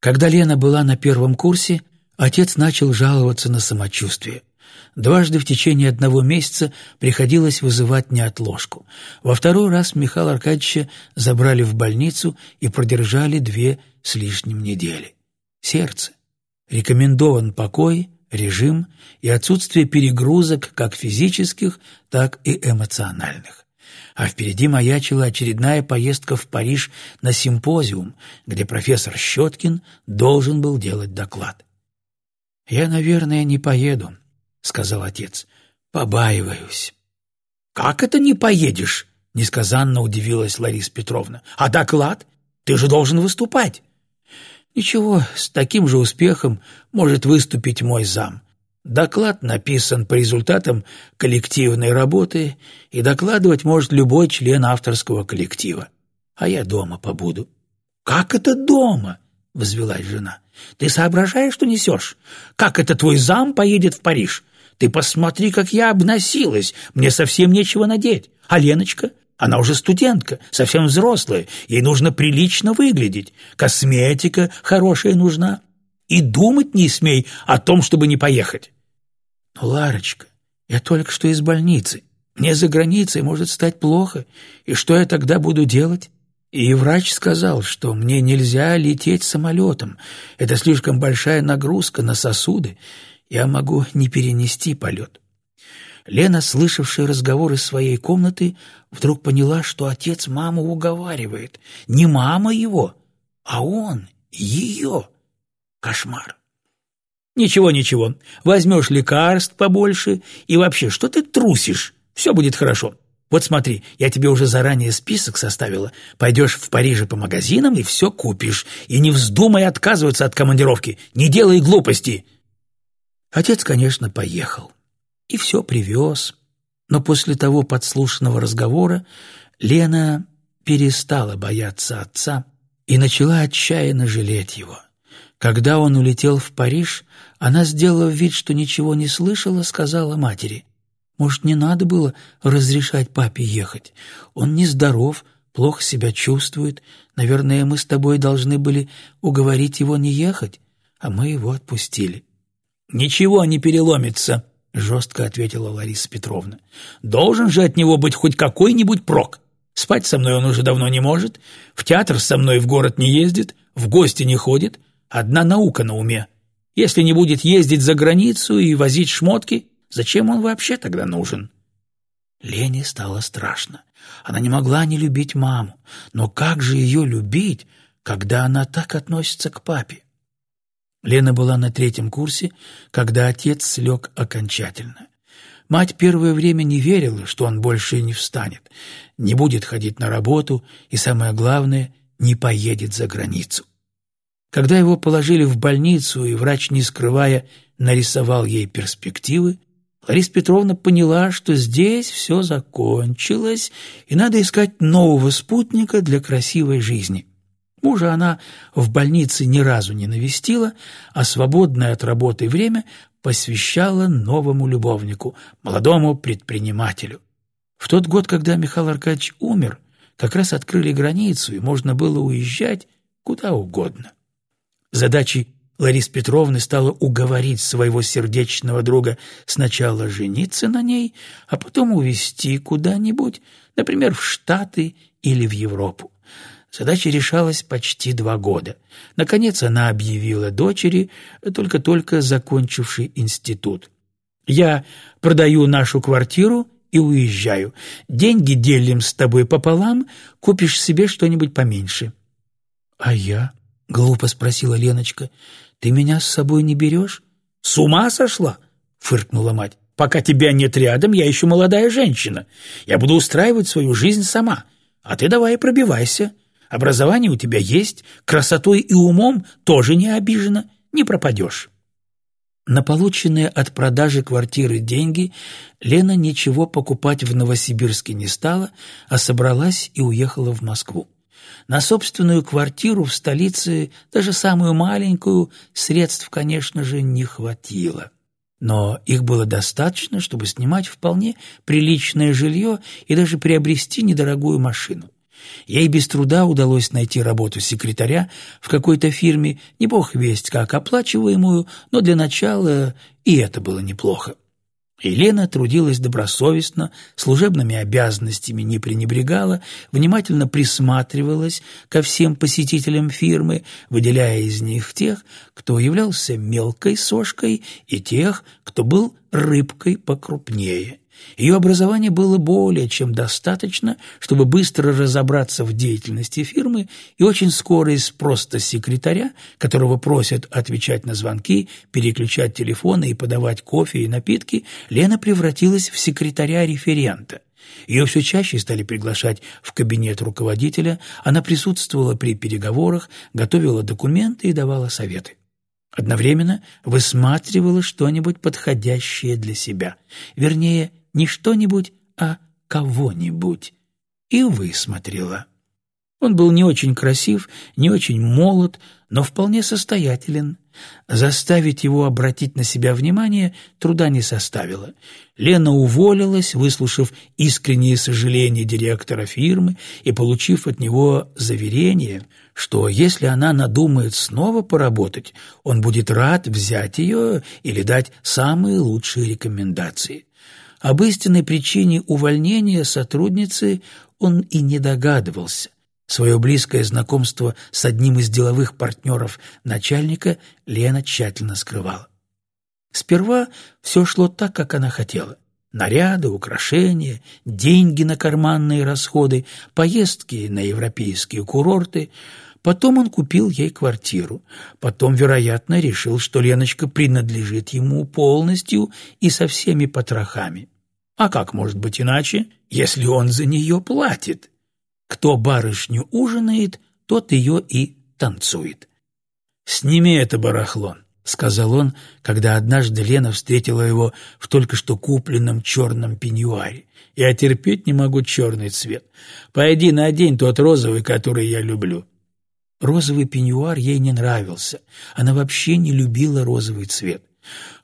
Когда Лена была на первом курсе, отец начал жаловаться на самочувствие. Дважды в течение одного месяца приходилось вызывать неотложку. Во второй раз Михаила Аркадьевича забрали в больницу и продержали две с лишним недели. Сердце. Рекомендован покой, режим и отсутствие перегрузок как физических, так и эмоциональных. А впереди маячила очередная поездка в Париж на симпозиум, где профессор Щеткин должен был делать доклад. «Я, наверное, не поеду», — сказал отец. «Побаиваюсь». «Как это не поедешь?» — несказанно удивилась Лариса Петровна. «А доклад? Ты же должен выступать». Ничего, с таким же успехом может выступить мой зам. Доклад написан по результатам коллективной работы, и докладывать может любой член авторского коллектива. А я дома побуду. «Как это дома?» — возвелась жена. «Ты соображаешь, что несешь? Как это твой зам поедет в Париж? Ты посмотри, как я обносилась, мне совсем нечего надеть. А Леночка? Она уже студентка, совсем взрослая, ей нужно прилично выглядеть. Косметика хорошая нужна. И думать не смей о том, чтобы не поехать. Но, Ларочка, я только что из больницы. Мне за границей может стать плохо. И что я тогда буду делать? И врач сказал, что мне нельзя лететь самолетом. Это слишком большая нагрузка на сосуды. Я могу не перенести полет. Лена, слышавшая разговор из своей комнаты, вдруг поняла, что отец маму уговаривает. Не мама его, а он, ее. Кошмар. «Ничего, ничего, возьмешь лекарств побольше, и вообще, что ты трусишь? Все будет хорошо. Вот смотри, я тебе уже заранее список составила. Пойдешь в Париже по магазинам и все купишь. И не вздумай отказываться от командировки. Не делай глупости. Отец, конечно, поехал и все привез. Но после того подслушанного разговора Лена перестала бояться отца и начала отчаянно жалеть его. Когда он улетел в Париж, она, сделав вид, что ничего не слышала, сказала матери, «Может, не надо было разрешать папе ехать? Он нездоров, плохо себя чувствует. Наверное, мы с тобой должны были уговорить его не ехать, а мы его отпустили». «Ничего не переломится», — жестко ответила Лариса Петровна. «Должен же от него быть хоть какой-нибудь прок. Спать со мной он уже давно не может, в театр со мной в город не ездит, в гости не ходит. Одна наука на уме. Если не будет ездить за границу и возить шмотки, зачем он вообще тогда нужен?» Лене стало страшно. Она не могла не любить маму. Но как же ее любить, когда она так относится к папе? Лена была на третьем курсе, когда отец слег окончательно. Мать первое время не верила, что он больше не встанет, не будет ходить на работу и, самое главное, не поедет за границу. Когда его положили в больницу, и врач, не скрывая, нарисовал ей перспективы, Лариса Петровна поняла, что здесь все закончилось, и надо искать нового спутника для красивой жизни. Мужа она в больнице ни разу не навестила, а свободное от работы время посвящала новому любовнику, молодому предпринимателю. В тот год, когда Михаил Аркадьевич умер, как раз открыли границу, и можно было уезжать куда угодно. Задачей Ларисы Петровны стала уговорить своего сердечного друга сначала жениться на ней, а потом увезти куда-нибудь, например, в Штаты или в Европу. Задача решалась почти два года. Наконец она объявила дочери, только-только закончившей институт. «Я продаю нашу квартиру и уезжаю. Деньги делим с тобой пополам, купишь себе что-нибудь поменьше». «А я?» — глупо спросила Леночка. «Ты меня с собой не берешь?» «С ума сошла?» — фыркнула мать. «Пока тебя нет рядом, я еще молодая женщина. Я буду устраивать свою жизнь сама. А ты давай пробивайся. Образование у тебя есть, красотой и умом тоже не обижена, не пропадешь». На полученные от продажи квартиры деньги Лена ничего покупать в Новосибирске не стала, а собралась и уехала в Москву. На собственную квартиру в столице, даже самую маленькую, средств, конечно же, не хватило. Но их было достаточно, чтобы снимать вполне приличное жилье и даже приобрести недорогую машину. Ей без труда удалось найти работу секретаря в какой-то фирме, не бог весть как оплачиваемую, но для начала и это было неплохо. Елена трудилась добросовестно, служебными обязанностями не пренебрегала, внимательно присматривалась ко всем посетителям фирмы, выделяя из них тех, кто являлся мелкой сошкой, и тех, кто был рыбкой покрупнее. Ее образование было более чем достаточно, чтобы быстро разобраться в деятельности фирмы, и очень скоро из просто секретаря, которого просят отвечать на звонки, переключать телефоны и подавать кофе и напитки, Лена превратилась в секретаря-референта. Ее все чаще стали приглашать в кабинет руководителя, она присутствовала при переговорах, готовила документы и давала советы. Одновременно высматривала что-нибудь подходящее для себя, вернее, не что-нибудь, а кого-нибудь, и высмотрела. Он был не очень красив, не очень молод, но вполне состоятелен. Заставить его обратить на себя внимание труда не составило. Лена уволилась, выслушав искренние сожаления директора фирмы и получив от него заверение, что если она надумает снова поработать, он будет рад взять ее или дать самые лучшие рекомендации. Об истинной причине увольнения сотрудницы он и не догадывался. Свое близкое знакомство с одним из деловых партнеров начальника Лена тщательно скрывала. Сперва все шло так, как она хотела. Наряды, украшения, деньги на карманные расходы, поездки на европейские курорты. Потом он купил ей квартиру. Потом, вероятно, решил, что Леночка принадлежит ему полностью и со всеми потрохами. А как может быть иначе, если он за нее платит? Кто барышню ужинает, тот ее и танцует. «Сними это барахло», — сказал он, когда однажды Лена встретила его в только что купленном черном пеньюаре. «Я терпеть не могу черный цвет. Пойди надень тот розовый, который я люблю». Розовый пеньюар ей не нравился. Она вообще не любила розовый цвет.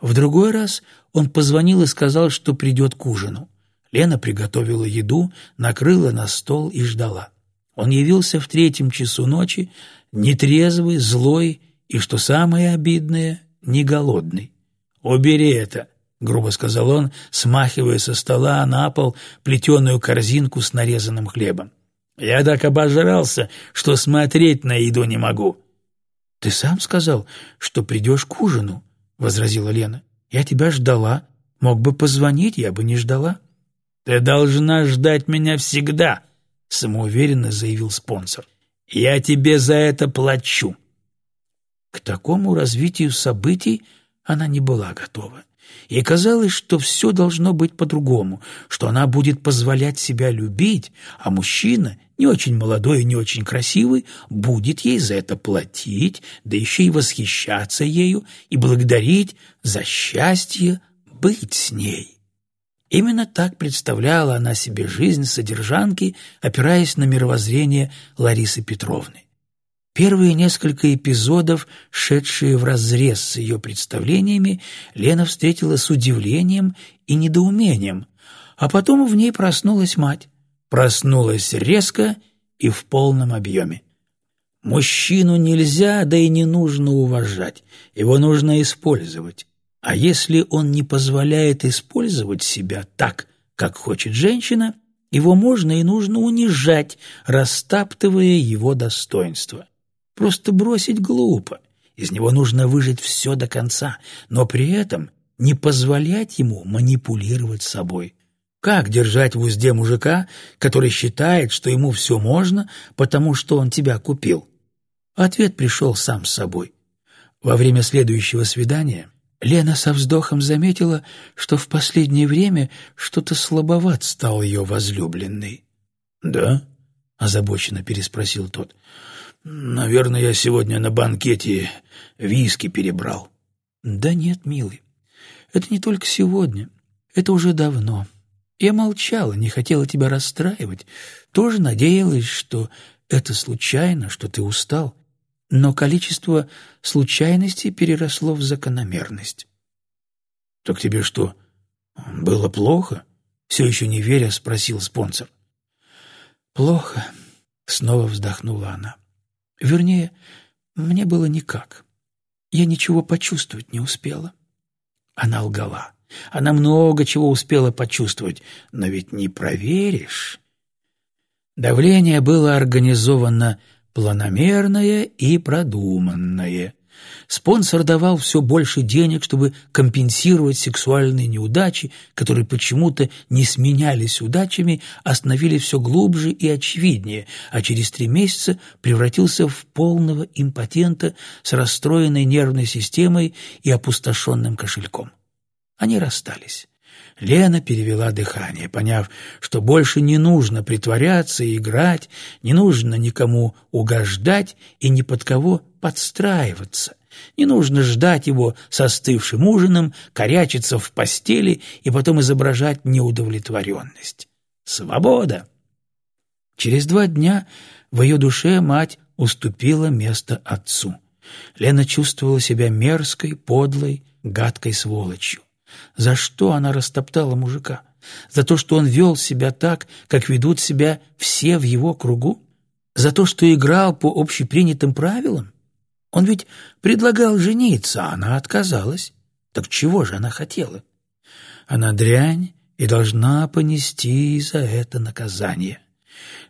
В другой раз он позвонил и сказал, что придет к ужину. Лена приготовила еду, накрыла на стол и ждала. Он явился в третьем часу ночи, нетрезвый, злой и, что самое обидное, не голодный. «Убери это!» — грубо сказал он, смахивая со стола на пол плетеную корзинку с нарезанным хлебом. «Я так обожрался, что смотреть на еду не могу». «Ты сам сказал, что придешь к ужину», — возразила Лена. Я тебя ждала. Мог бы позвонить, я бы не ждала». «Ты должна ждать меня всегда», — самоуверенно заявил спонсор. «Я тебе за это плачу». К такому развитию событий она не была готова. Ей казалось, что все должно быть по-другому, что она будет позволять себя любить, а мужчина, не очень молодой и не очень красивый, будет ей за это платить, да еще и восхищаться ею и благодарить за счастье быть с ней. Именно так представляла она себе жизнь содержанки, опираясь на мировоззрение Ларисы Петровны. Первые несколько эпизодов, шедшие вразрез с ее представлениями, Лена встретила с удивлением и недоумением, а потом в ней проснулась мать. Проснулась резко и в полном объеме. Мужчину нельзя, да и не нужно уважать, его нужно использовать. А если он не позволяет использовать себя так, как хочет женщина, его можно и нужно унижать, растаптывая его достоинство. Просто бросить глупо. Из него нужно выжить все до конца, но при этом не позволять ему манипулировать собой. Как держать в узде мужика, который считает, что ему все можно, потому что он тебя купил? Ответ пришел сам с собой. Во время следующего свидания Лена со вздохом заметила, что в последнее время что-то слабоват стал ее возлюбленный. «Да?» — озабоченно переспросил тот. Наверное, я сегодня на банкете виски перебрал. Да нет, милый, это не только сегодня, это уже давно. Я молчала, не хотела тебя расстраивать, тоже надеялась, что это случайно, что ты устал. Но количество случайностей переросло в закономерность. — Так тебе что, было плохо? — все еще не веря спросил спонсор. — Плохо, — снова вздохнула она. Вернее, мне было никак. Я ничего почувствовать не успела. Она лгала. Она много чего успела почувствовать, но ведь не проверишь. Давление было организовано планомерное и продуманное. Спонсор давал все больше денег, чтобы компенсировать сексуальные неудачи, которые почему-то не сменялись удачами, а все глубже и очевиднее, а через три месяца превратился в полного импотента с расстроенной нервной системой и опустошенным кошельком. Они расстались. Лена перевела дыхание, поняв, что больше не нужно притворяться и играть, не нужно никому угождать и ни под кого подстраиваться. Не нужно ждать его с остывшим ужином, корячиться в постели и потом изображать неудовлетворенность. Свобода! Через два дня в ее душе мать уступила место отцу. Лена чувствовала себя мерзкой, подлой, гадкой сволочью. За что она растоптала мужика? За то, что он вел себя так, как ведут себя все в его кругу? За то, что играл по общепринятым правилам? Он ведь предлагал жениться, а она отказалась. Так чего же она хотела? Она дрянь и должна понести за это наказание.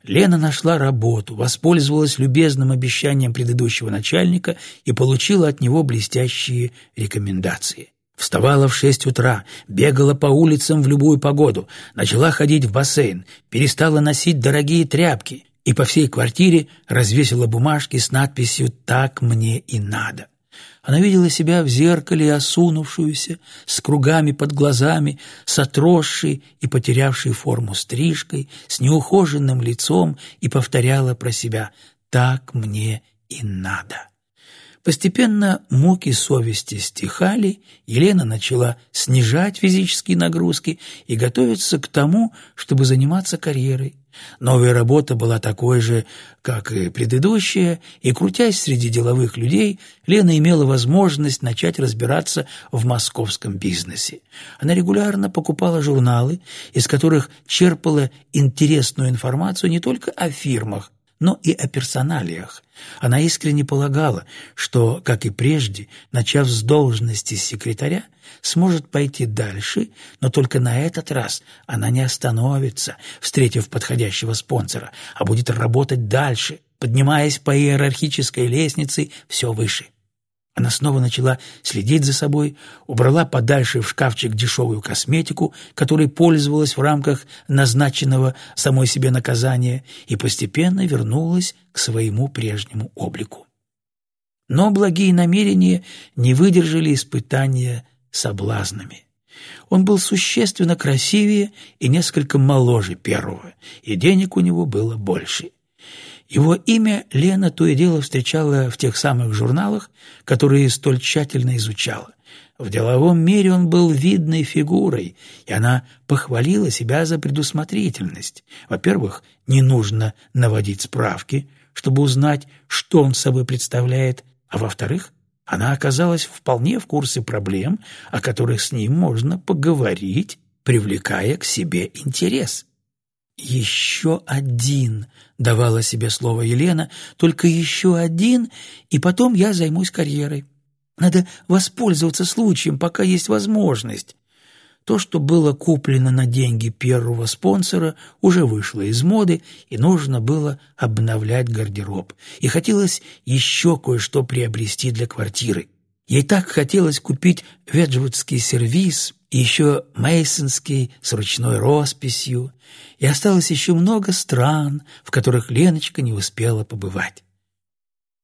Лена нашла работу, воспользовалась любезным обещанием предыдущего начальника и получила от него блестящие рекомендации. Вставала в шесть утра, бегала по улицам в любую погоду, начала ходить в бассейн, перестала носить дорогие тряпки и по всей квартире развесила бумажки с надписью «Так мне и надо». Она видела себя в зеркале осунувшуюся, с кругами под глазами, с отросшей и потерявшей форму стрижкой, с неухоженным лицом и повторяла про себя «Так мне и надо». Постепенно муки совести стихали, Елена начала снижать физические нагрузки и готовиться к тому, чтобы заниматься карьерой. Новая работа была такой же, как и предыдущая, и, крутясь среди деловых людей, Лена имела возможность начать разбираться в московском бизнесе. Она регулярно покупала журналы, из которых черпала интересную информацию не только о фирмах, но и о персоналиях. Она искренне полагала, что, как и прежде, начав с должности секретаря, сможет пойти дальше, но только на этот раз она не остановится, встретив подходящего спонсора, а будет работать дальше, поднимаясь по иерархической лестнице все выше. Она снова начала следить за собой, убрала подальше в шкафчик дешевую косметику, которой пользовалась в рамках назначенного самой себе наказания, и постепенно вернулась к своему прежнему облику. но благие намерения не выдержали испытания соблазнами. Он был существенно красивее и несколько моложе первого, и денег у него было больше. Его имя Лена то и дело встречала в тех самых журналах, которые столь тщательно изучала. В деловом мире он был видной фигурой, и она похвалила себя за предусмотрительность. Во-первых, не нужно наводить справки, чтобы узнать, что он собой представляет, а во-вторых, она оказалась вполне в курсе проблем, о которых с ним можно поговорить, привлекая к себе интерес. «Еще один», — давала себе слово Елена, — «только еще один, и потом я займусь карьерой. Надо воспользоваться случаем, пока есть возможность. То, что было куплено на деньги первого спонсора, уже вышло из моды, и нужно было обновлять гардероб. И хотелось еще кое-что приобрести для квартиры. Ей так хотелось купить веджвудский сервиз и еще мейсонский с ручной росписью, и осталось еще много стран, в которых Леночка не успела побывать.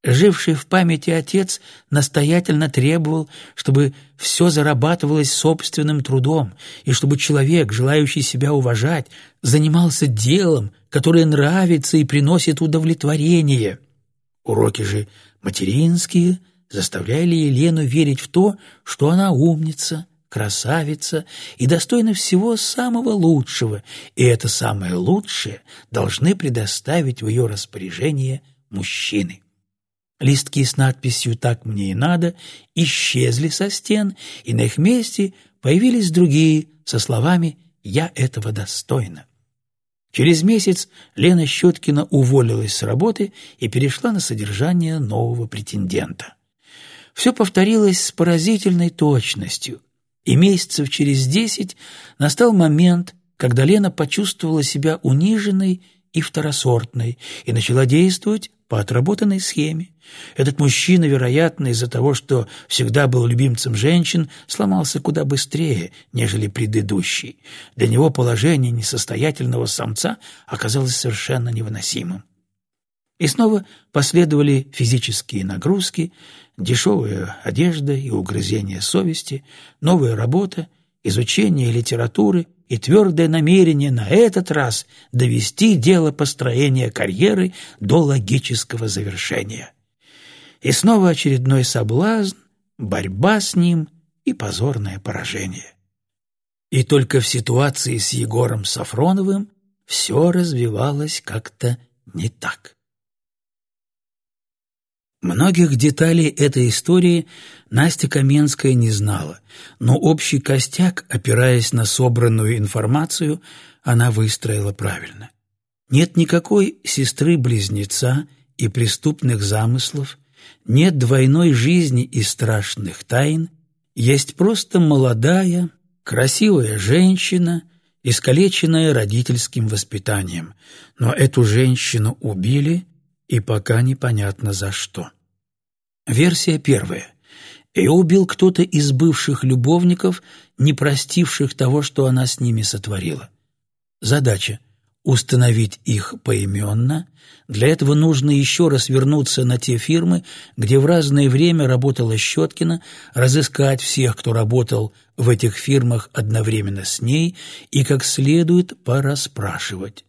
Живший в памяти отец настоятельно требовал, чтобы все зарабатывалось собственным трудом, и чтобы человек, желающий себя уважать, занимался делом, которое нравится и приносит удовлетворение. Уроки же материнские заставляли Елену верить в то, что она умница, красавица и достойна всего самого лучшего, и это самое лучшее должны предоставить в ее распоряжение мужчины. Листки с надписью «Так мне и надо» исчезли со стен, и на их месте появились другие со словами «Я этого достойна». Через месяц Лена Щеткина уволилась с работы и перешла на содержание нового претендента. Все повторилось с поразительной точностью, и месяцев через десять настал момент, когда Лена почувствовала себя униженной и второсортной и начала действовать по отработанной схеме. Этот мужчина, вероятно, из-за того, что всегда был любимцем женщин, сломался куда быстрее, нежели предыдущий. Для него положение несостоятельного самца оказалось совершенно невыносимым. И снова последовали физические нагрузки, дешевая одежда и угрызение совести, новая работа, изучение литературы и твердое намерение на этот раз довести дело построения карьеры до логического завершения. И снова очередной соблазн, борьба с ним и позорное поражение. И только в ситуации с Егором Сафроновым все развивалось как-то не так. Многих деталей этой истории Настя Каменская не знала, но общий костяк, опираясь на собранную информацию, она выстроила правильно. Нет никакой сестры-близнеца и преступных замыслов, нет двойной жизни и страшных тайн, есть просто молодая, красивая женщина, искалеченная родительским воспитанием, но эту женщину убили, и пока непонятно за что. Версия первая. Ее убил кто-то из бывших любовников, не простивших того, что она с ними сотворила. Задача установить их поименно. Для этого нужно еще раз вернуться на те фирмы, где в разное время работала Щеткина, разыскать всех, кто работал в этих фирмах одновременно с ней, и как следует пораспрашивать.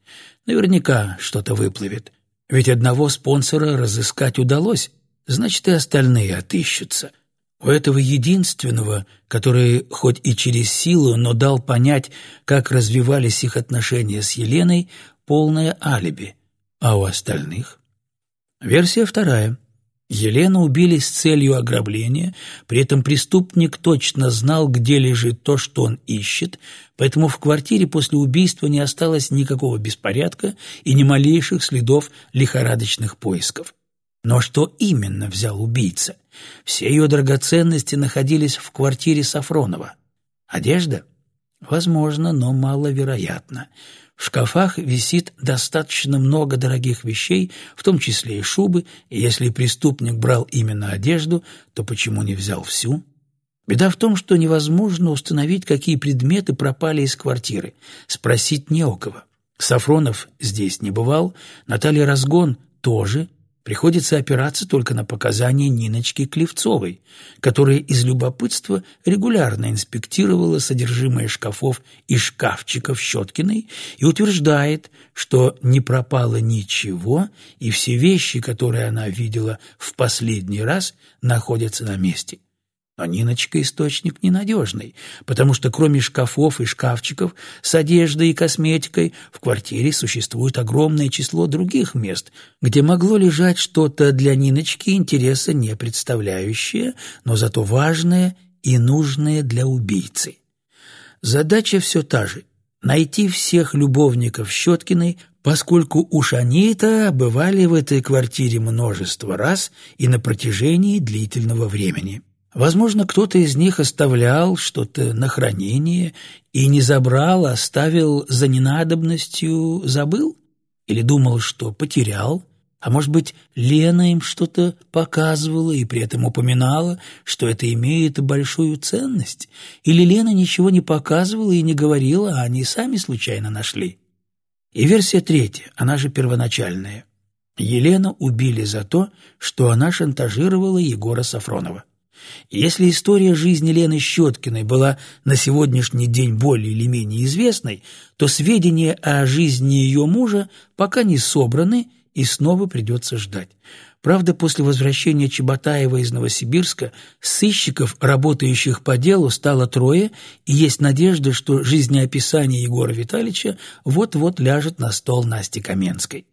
Наверняка что-то выплывет. Ведь одного спонсора разыскать удалось, значит и остальные отыщутся. У этого единственного, который хоть и через силу, но дал понять, как развивались их отношения с Еленой, полное алиби. А у остальных? Версия вторая. Елену убили с целью ограбления, при этом преступник точно знал, где лежит то, что он ищет, поэтому в квартире после убийства не осталось никакого беспорядка и ни малейших следов лихорадочных поисков. Но что именно взял убийца? Все ее драгоценности находились в квартире Сафронова. Одежда? Возможно, но маловероятно. В шкафах висит достаточно много дорогих вещей, в том числе и шубы, и если преступник брал именно одежду, то почему не взял всю? Беда в том, что невозможно установить, какие предметы пропали из квартиры. Спросить не у кого. Сафронов здесь не бывал, Наталья Разгон тоже, приходится опираться только на показания Ниночки Клевцовой, которая из любопытства регулярно инспектировала содержимое шкафов и шкафчиков Щеткиной и утверждает, что не пропало ничего, и все вещи, которые она видела в последний раз, находятся на месте. Но Ниночка источник ненадежный, потому что кроме шкафов и шкафчиков с одеждой и косметикой в квартире существует огромное число других мест, где могло лежать что-то для Ниночки интереса не представляющее, но зато важное и нужное для убийцы. Задача все та же — найти всех любовников Щеткиной, поскольку уж они-то бывали в этой квартире множество раз и на протяжении длительного времени. Возможно, кто-то из них оставлял что-то на хранение и не забрал, а оставил за ненадобностью, забыл? Или думал, что потерял? А может быть, Лена им что-то показывала и при этом упоминала, что это имеет большую ценность? Или Лена ничего не показывала и не говорила, а они сами случайно нашли? И версия третья, она же первоначальная. Елену убили за то, что она шантажировала Егора Сафронова. Если история жизни Лены Щеткиной была на сегодняшний день более или менее известной, то сведения о жизни ее мужа пока не собраны и снова придется ждать. Правда, после возвращения Чеботаева из Новосибирска сыщиков, работающих по делу, стало трое, и есть надежда, что жизнеописание Егора Витальевича вот-вот ляжет на стол Насти Каменской.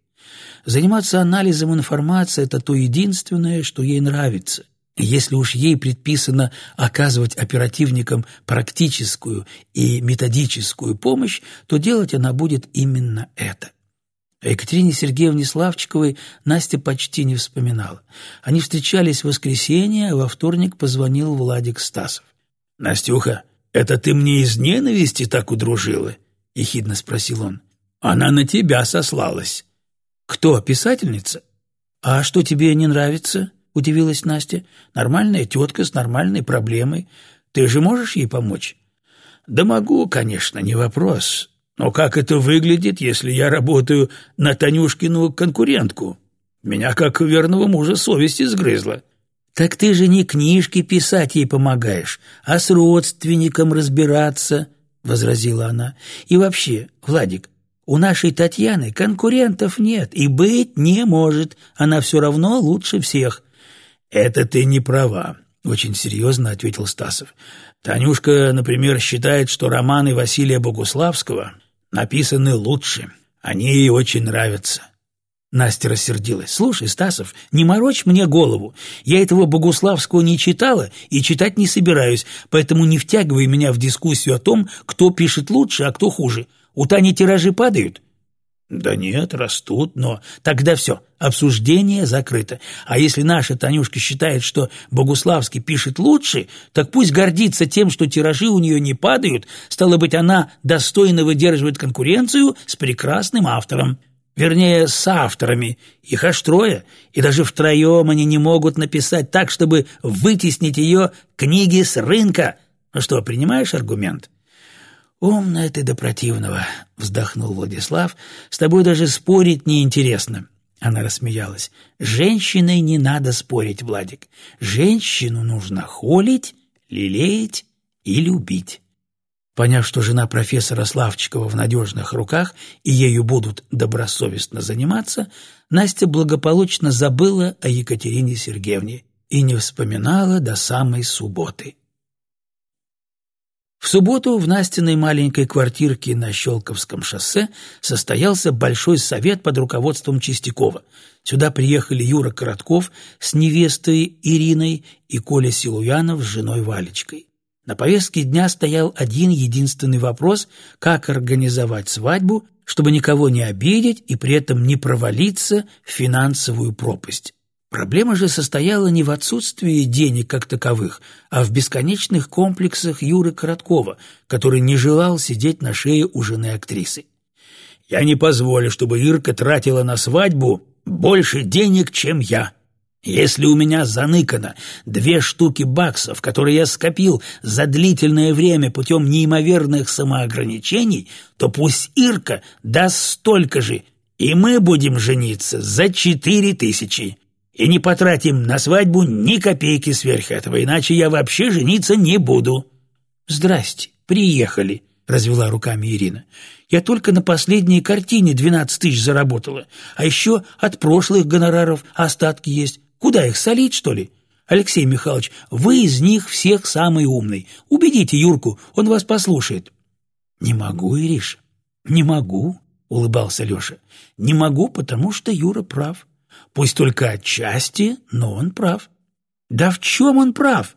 Заниматься анализом информации – это то единственное, что ей нравится. Если уж ей предписано оказывать оперативникам практическую и методическую помощь, то делать она будет именно это. О Екатерине Сергеевне Славчиковой Настя почти не вспоминала. Они встречались в воскресенье, а во вторник позвонил Владик Стасов. «Настюха, это ты мне из ненависти так удружила?» — ехидно спросил он. «Она на тебя сослалась». «Кто, писательница? А что тебе не нравится?» — удивилась Настя. «Нормальная тетка с нормальной проблемой. Ты же можешь ей помочь?» «Да могу, конечно, не вопрос. Но как это выглядит, если я работаю на Танюшкину конкурентку? Меня, как верного мужа, совесть изгрызла». «Так ты же не книжки писать ей помогаешь, а с родственником разбираться», — возразила она. «И вообще, Владик, у нашей Татьяны конкурентов нет и быть не может, она все равно лучше всех. «Это ты не права», — очень серьезно ответил Стасов. «Танюшка, например, считает, что романы Василия Богуславского написаны лучше. Они ей очень нравятся». Настя рассердилась. «Слушай, Стасов, не морочь мне голову. Я этого Богуславского не читала и читать не собираюсь, поэтому не втягивай меня в дискуссию о том, кто пишет лучше, а кто хуже. У Тани тиражи падают, да нет, растут, но тогда все, обсуждение закрыто. А если наша Танюшка считает, что Богуславский пишет лучше, так пусть гордится тем, что тиражи у нее не падают, стало быть, она достойно выдерживает конкуренцию с прекрасным автором. Вернее, с авторами. Их аж трое, и даже втроем они не могут написать так, чтобы вытеснить ее книги с рынка. Ну что, принимаешь аргумент? «Умная ты до противного», — вздохнул Владислав. «С тобой даже спорить неинтересно». Она рассмеялась. «Женщиной не надо спорить, Владик. Женщину нужно холить, лелеять и любить». Поняв, что жена профессора Славчикова в надежных руках и ею будут добросовестно заниматься, Настя благополучно забыла о Екатерине Сергеевне и не вспоминала до самой субботы. В субботу в Настиной маленькой квартирке на Щелковском шоссе состоялся большой совет под руководством Чистякова. Сюда приехали Юра Коротков с невестой Ириной и Коля Силуянов с женой Валечкой. На повестке дня стоял один единственный вопрос – как организовать свадьбу, чтобы никого не обидеть и при этом не провалиться в финансовую пропасть. Проблема же состояла не в отсутствии денег как таковых, а в бесконечных комплексах Юры Короткова, который не желал сидеть на шее у жены актрисы. «Я не позволю, чтобы Ирка тратила на свадьбу больше денег, чем я. Если у меня заныкано две штуки баксов, которые я скопил за длительное время путем неимоверных самоограничений, то пусть Ирка даст столько же, и мы будем жениться за четыре тысячи». И не потратим на свадьбу ни копейки сверх этого, иначе я вообще жениться не буду». «Здрасте, приехали», — развела руками Ирина. «Я только на последней картине двенадцать тысяч заработала, а еще от прошлых гонораров остатки есть. Куда их солить, что ли? Алексей Михайлович, вы из них всех самый умный. Убедите Юрку, он вас послушает». «Не могу, Ириша, не могу», — улыбался Леша. «Не могу, потому что Юра прав. Пусть только отчасти, но он прав». «Да в чем он прав?»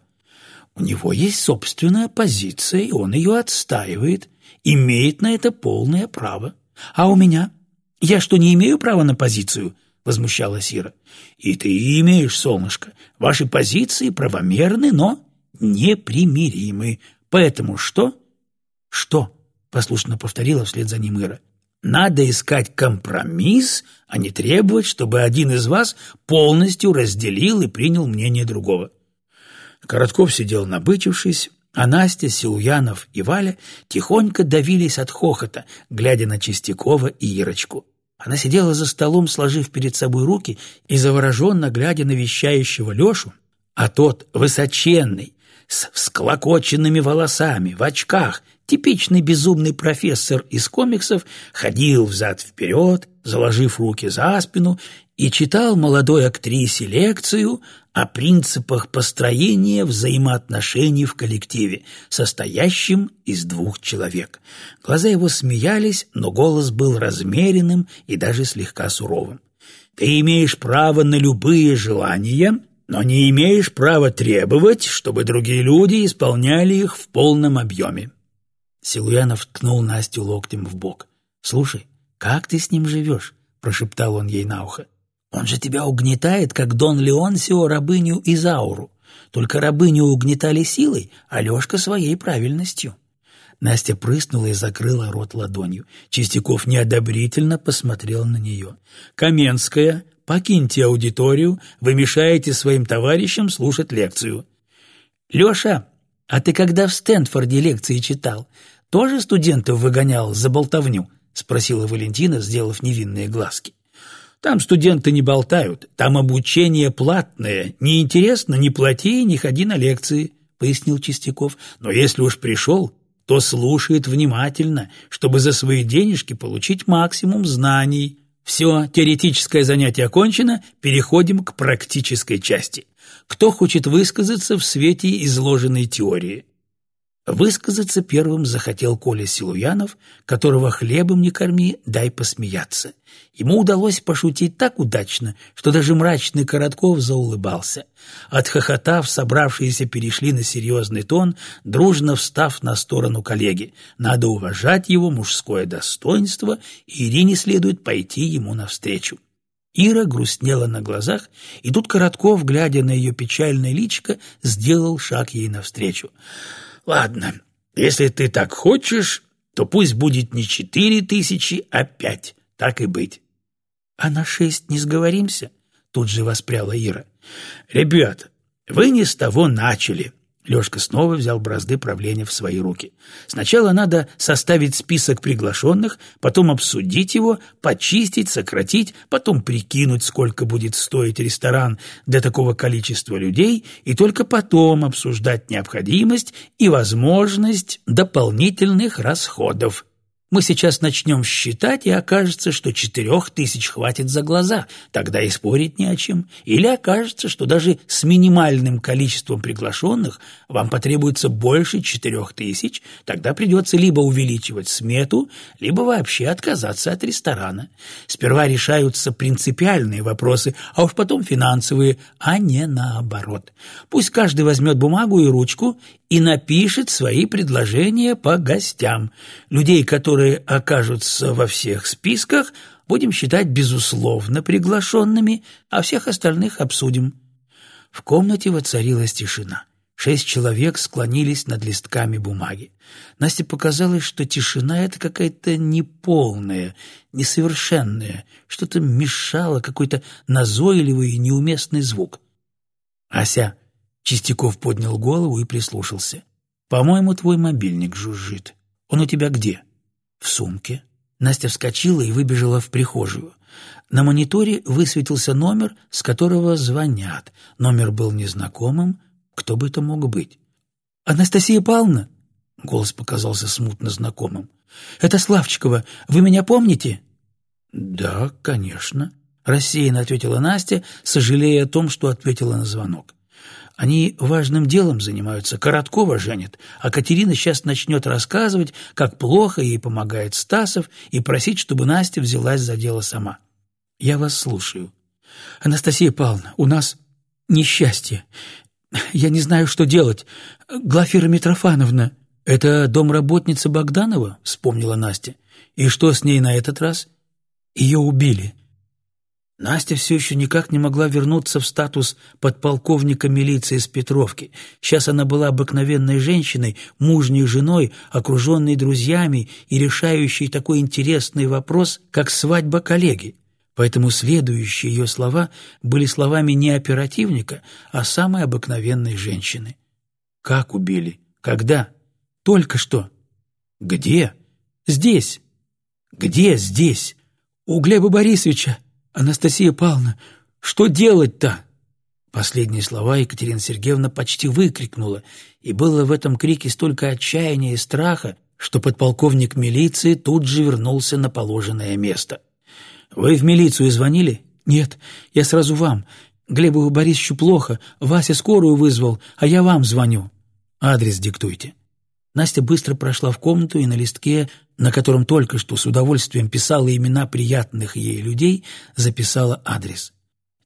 У него есть собственная позиция, и он ее отстаивает, имеет на это полное право. А у меня? Я что, не имею права на позицию?» — возмущалась Ира. «И ты имеешь, солнышко. Ваши позиции правомерны, но непримиримы. Поэтому что?» «Что?» — послушно повторила вслед за ним Ира. «Надо искать компромисс, а не требовать, чтобы один из вас полностью разделил и принял мнение другого. Коротков сидел набычившись, а Настя, Силуянов и Валя тихонько давились от хохота, глядя на Чистякова и Ирочку. Она сидела за столом, сложив перед собой руки и завороженно глядя на вещающего Лешу, а тот, высоченный, с всклокоченными волосами, в очках, типичный безумный профессор из комиксов, ходил взад-вперед, заложив руки за спину, и читал молодой актрисе лекцию о принципах построения взаимоотношений в коллективе, состоящем из двух человек. Глаза его смеялись, но голос был размеренным и даже слегка суровым. «Ты имеешь право на любые желания», но не имеешь права требовать, чтобы другие люди исполняли их в полном объеме. Силуянов ткнул Настю локтем в бок. «Слушай, как ты с ним живешь?» — прошептал он ей на ухо. «Он же тебя угнетает, как Дон Леонсио рабыню Изауру. Только рабыню угнетали силой, а Лешка своей правильностью». Настя прыснула и закрыла рот ладонью. Чистяков неодобрительно посмотрел на нее. «Каменская, покиньте аудиторию, вы мешаете своим товарищам слушать лекцию». «Леша, а ты когда в Стэнфорде лекции читал, тоже студентов выгонял за болтовню?» — спросила Валентина, сделав невинные глазки. «Там студенты не болтают, там обучение платное. Неинтересно, не плати, не ходи на лекции», — пояснил Чистяков. «Но если уж пришел, то слушает внимательно, чтобы за свои денежки получить максимум знаний. Все, теоретическое занятие окончено, переходим к практической части. Кто хочет высказаться в свете изложенной теории? Высказаться первым захотел Коля Силуянов, которого хлебом не корми, дай посмеяться. Ему удалось пошутить так удачно, что даже мрачный Коротков заулыбался. Отхохотав, собравшиеся перешли на серьезный тон, дружно встав на сторону коллеги. Надо уважать его мужское достоинство, и Ирине следует пойти ему навстречу. Ира грустнела на глазах, и тут Коротков, глядя на ее печальное личико, сделал шаг ей навстречу. «Ладно, если ты так хочешь, то пусть будет не четыре тысячи, а пять, так и быть». «А на шесть не сговоримся?» — тут же воспряла Ира. «Ребята, вы не с того начали», Лёшка снова взял бразды правления в свои руки. Сначала надо составить список приглашенных, потом обсудить его, почистить, сократить, потом прикинуть, сколько будет стоить ресторан для такого количества людей, и только потом обсуждать необходимость и возможность дополнительных расходов. Мы сейчас начнем считать, и окажется, что четырех тысяч хватит за глаза, тогда и спорить не о чем. Или окажется, что даже с минимальным количеством приглашенных вам потребуется больше четырех тысяч, тогда придется либо увеличивать смету, либо вообще отказаться от ресторана. Сперва решаются принципиальные вопросы, а уж потом финансовые, а не наоборот. Пусть каждый возьмет бумагу и ручку и напишет свои предложения по гостям. Людей, которые окажутся во всех списках, будем считать безусловно приглашенными, а всех остальных обсудим». В комнате воцарилась тишина. Шесть человек склонились над листками бумаги. Насте показалось, что тишина — это какая-то неполная, несовершенная, что-то мешало, какой-то назойливый и неуместный звук. «Ася, Чистяков поднял голову и прислушался. «По-моему, твой мобильник жужжит. Он у тебя где?» «В сумке». Настя вскочила и выбежала в прихожую. На мониторе высветился номер, с которого звонят. Номер был незнакомым. Кто бы это мог быть? «Анастасия Павловна?» Голос показался смутно знакомым. «Это Славчикова. Вы меня помните?» «Да, конечно», — рассеянно ответила Настя, сожалея о том, что ответила на звонок. Они важным делом занимаются, Короткова женят, а Катерина сейчас начнет рассказывать, как плохо ей помогает Стасов, и просить, чтобы Настя взялась за дело сама. Я вас слушаю. Анастасия Павловна, у нас несчастье. Я не знаю, что делать. Глафира Митрофановна... «Это домработница Богданова?» — вспомнила Настя. «И что с ней на этот раз?» «Ее убили». Настя все еще никак не могла вернуться в статус подполковника милиции с Петровки. Сейчас она была обыкновенной женщиной, мужней женой, окруженной друзьями и решающей такой интересный вопрос, как свадьба коллеги. Поэтому следующие ее слова были словами не оперативника, а самой обыкновенной женщины. «Как убили? Когда?» «Только что». «Где?» «Здесь». «Где здесь?» «У Глеба Борисовича». «Анастасия Павловна, что делать-то?» Последние слова Екатерина Сергеевна почти выкрикнула, и было в этом крике столько отчаяния и страха, что подполковник милиции тут же вернулся на положенное место. «Вы в милицию звонили?» «Нет, я сразу вам. Глебу Борисовичу плохо, Вася скорую вызвал, а я вам звоню». «Адрес диктуйте». Настя быстро прошла в комнату и на листке, на котором только что с удовольствием писала имена приятных ей людей, записала адрес.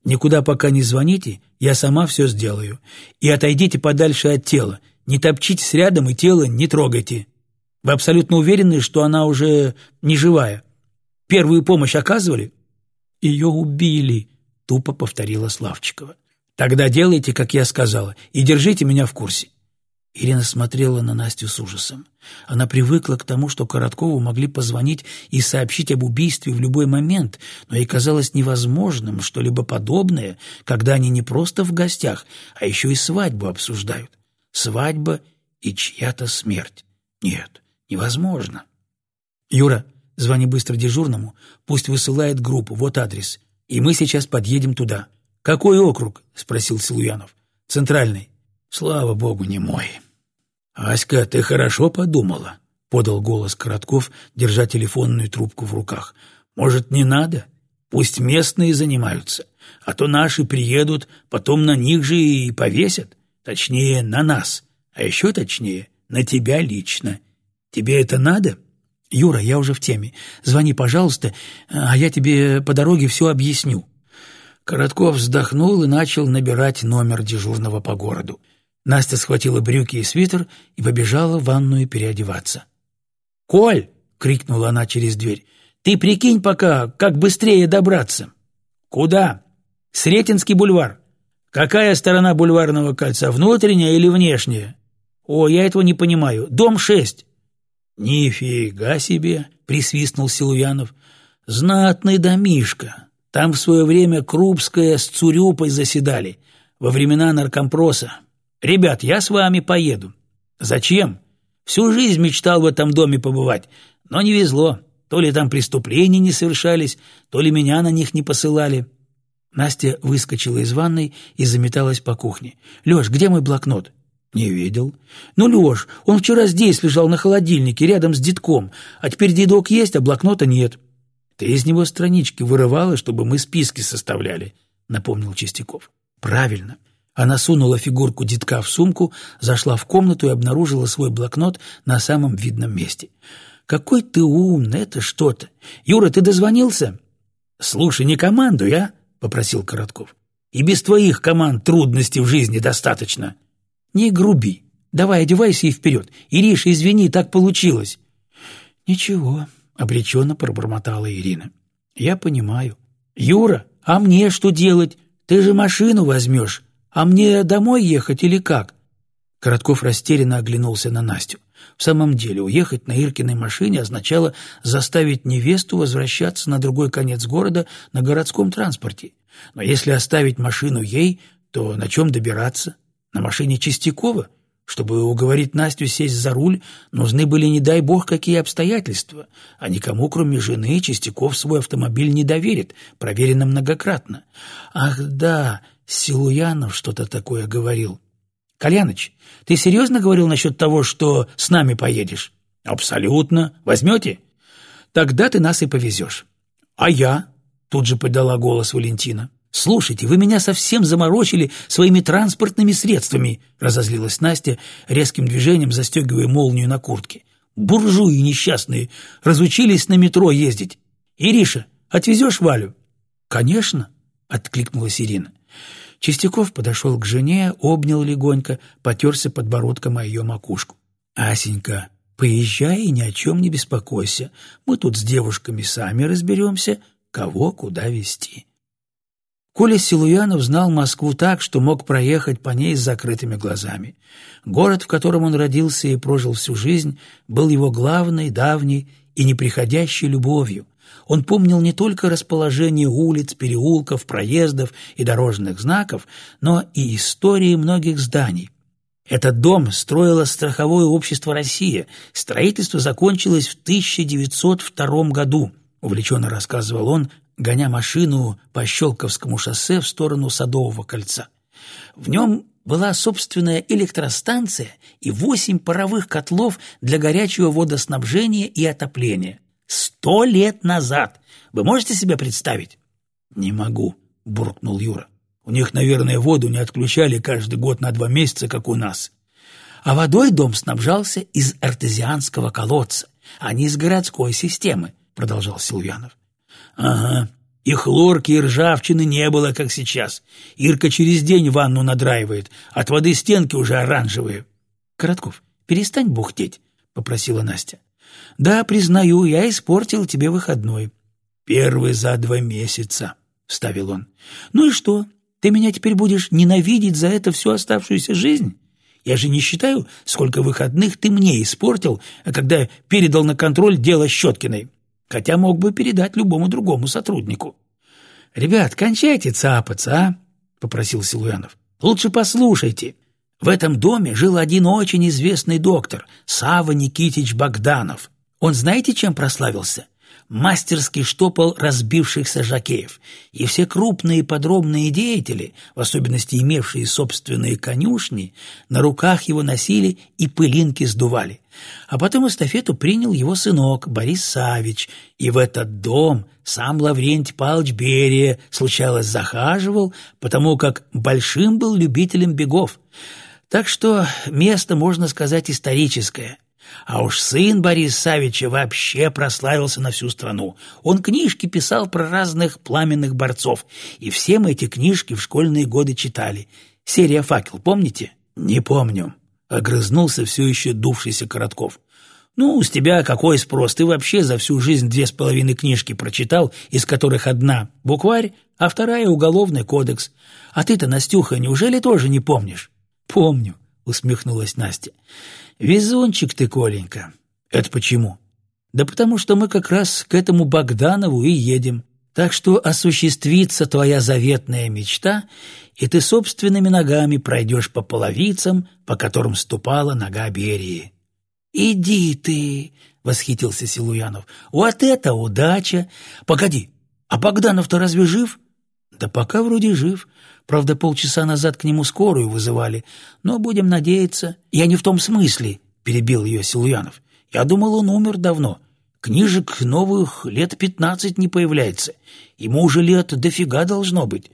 «Никуда пока не звоните, я сама все сделаю. И отойдите подальше от тела, не топчитесь рядом и тело не трогайте. Вы абсолютно уверены, что она уже не живая? Первую помощь оказывали?» «Ее убили», — тупо повторила Славчикова. «Тогда делайте, как я сказала, и держите меня в курсе». Ирина смотрела на Настю с ужасом. Она привыкла к тому, что Короткову могли позвонить и сообщить об убийстве в любой момент, но ей казалось невозможным что-либо подобное, когда они не просто в гостях, а еще и свадьбу обсуждают. Свадьба и чья-то смерть. Нет, невозможно. «Юра, звони быстро дежурному, пусть высылает группу, вот адрес, и мы сейчас подъедем туда». «Какой округ?» — спросил Силуянов. «Центральный». Слава богу, не мой. «Аська, ты хорошо подумала?» — подал голос Коротков, держа телефонную трубку в руках. «Может, не надо? Пусть местные занимаются, а то наши приедут, потом на них же и повесят. Точнее, на нас, а еще точнее, на тебя лично. Тебе это надо?» «Юра, я уже в теме. Звони, пожалуйста, а я тебе по дороге все объясню». Коротков вздохнул и начал набирать номер дежурного по городу. Настя схватила брюки и свитер и побежала в ванную переодеваться. «Коль!» — крикнула она через дверь. «Ты прикинь пока, как быстрее добраться!» «Куда?» «Сретенский бульвар». «Какая сторона бульварного кольца, внутренняя или внешняя?» «О, я этого не понимаю. Дом шесть». «Нифига себе!» — присвистнул Силуянов. «Знатный домишка. Там в свое время Крупская с Цурюпой заседали, во времена наркомпроса. «Ребят, я с вами поеду». «Зачем? Всю жизнь мечтал в этом доме побывать, но не везло. То ли там преступления не совершались, то ли меня на них не посылали». Настя выскочила из ванной и заметалась по кухне. «Лёш, где мой блокнот?» «Не видел». «Ну, Лёш, он вчера здесь лежал на холодильнике, рядом с детком, а теперь дедок есть, а блокнота нет». «Ты из него странички вырывала, чтобы мы списки составляли», — напомнил Чистяков. «Правильно. Она сунула фигурку детка в сумку, зашла в комнату и обнаружила свой блокнот на самом видном месте. «Какой ты умный, это что-то! Юра, ты дозвонился?» «Слушай, не командуй, а?» — попросил Коротков. «И без твоих команд трудностей в жизни достаточно». «Не груби. Давай одевайся и вперед. Ириша, извини, так получилось». «Ничего», — обреченно пробормотала Ирина. «Я понимаю». «Юра, а мне что делать? Ты же машину возьмешь. «А мне домой ехать или как?» Коротков растерянно оглянулся на Настю. В самом деле, уехать на Иркиной машине означало заставить невесту возвращаться на другой конец города на городском транспорте. Но если оставить машину ей, то на чем добираться? На машине Чистякова? Чтобы уговорить Настю сесть за руль, нужны были, не дай бог, какие обстоятельства, а никому, кроме жены, Чистяков свой автомобиль не доверит, проверено многократно. Ах да, Силуянов что-то такое говорил. «Кальяныч, ты серьезно говорил насчет того, что с нами поедешь?» «Абсолютно. Возьмете?» «Тогда ты нас и повезешь». «А я?» — тут же подала голос Валентина. «Слушайте, вы меня совсем заморочили своими транспортными средствами», — разозлилась Настя, резким движением застегивая молнию на куртке. «Буржуи несчастные разучились на метро ездить. Ириша, отвезешь Валю?» «Конечно», — откликнулась Ирина. Чистяков подошел к жене, обнял легонько, потерся подбородком о ее макушку. «Асенька, поезжай и ни о чем не беспокойся. Мы тут с девушками сами разберемся, кого куда везти». Коля Силуянов знал Москву так, что мог проехать по ней с закрытыми глазами. Город, в котором он родился и прожил всю жизнь, был его главной, давней и неприходящей любовью. Он помнил не только расположение улиц, переулков, проездов и дорожных знаков, но и истории многих зданий. Этот дом строило страховое общество «Россия». Строительство закончилось в 1902 году, увлеченно рассказывал он, гоня машину по Щелковскому шоссе в сторону Садового кольца. В нем была собственная электростанция и восемь паровых котлов для горячего водоснабжения и отопления. Сто лет назад! Вы можете себе представить? «Не могу», — буркнул Юра. «У них, наверное, воду не отключали каждый год на два месяца, как у нас». А водой дом снабжался из артезианского колодца, а не из городской системы, — продолжал Силуянов. Ага, и хлорки, и ржавчины не было, как сейчас. Ирка через день ванну надраивает, от воды стенки уже оранжевые. Коротков, перестань бухтеть, — попросила Настя. Да, признаю, я испортил тебе выходной. Первый за два месяца, — вставил он. Ну и что, ты меня теперь будешь ненавидеть за это всю оставшуюся жизнь? Я же не считаю, сколько выходных ты мне испортил, когда передал на контроль дело Щеткиной хотя мог бы передать любому другому сотруднику. «Ребят, кончайте цапаться, а?» — попросил Силуянов. «Лучше послушайте. В этом доме жил один очень известный доктор, Сава Никитич Богданов. Он знаете, чем прославился? мастерски штопал разбившихся жакеев, и все крупные подробные деятели, в особенности имевшие собственные конюшни, на руках его носили и пылинки сдували. А потом эстафету принял его сынок Борис Савич, и в этот дом сам Лаврентий Павлович Берия, случалось, захаживал, потому как большим был любителем бегов. Так что место, можно сказать, историческое – а уж сын Борис Савича вообще прославился на всю страну. Он книжки писал про разных пламенных борцов, и все мы эти книжки в школьные годы читали. Серия «Факел», помните? Не помню. Огрызнулся все еще дувшийся Коротков. «Ну, с тебя какой спрос? Ты вообще за всю жизнь две с половиной книжки прочитал, из которых одна — букварь, а вторая — уголовный кодекс. А ты-то, Настюха, неужели тоже не помнишь?» «Помню», — усмехнулась Настя. «Везунчик ты, Коленька». «Это почему?» «Да потому что мы как раз к этому Богданову и едем. Так что осуществится твоя заветная мечта, и ты собственными ногами пройдешь по половицам, по которым ступала нога Берии». «Иди ты!» — восхитился Силуянов. «Вот это удача! Погоди, а Богданов-то разве жив?» «Да пока вроде жив. Правда, полчаса назад к нему скорую вызывали. Но будем надеяться. Я не в том смысле, — перебил ее Силуянов. Я думал, он умер давно. Книжек новых лет пятнадцать не появляется. Ему уже лет дофига должно быть.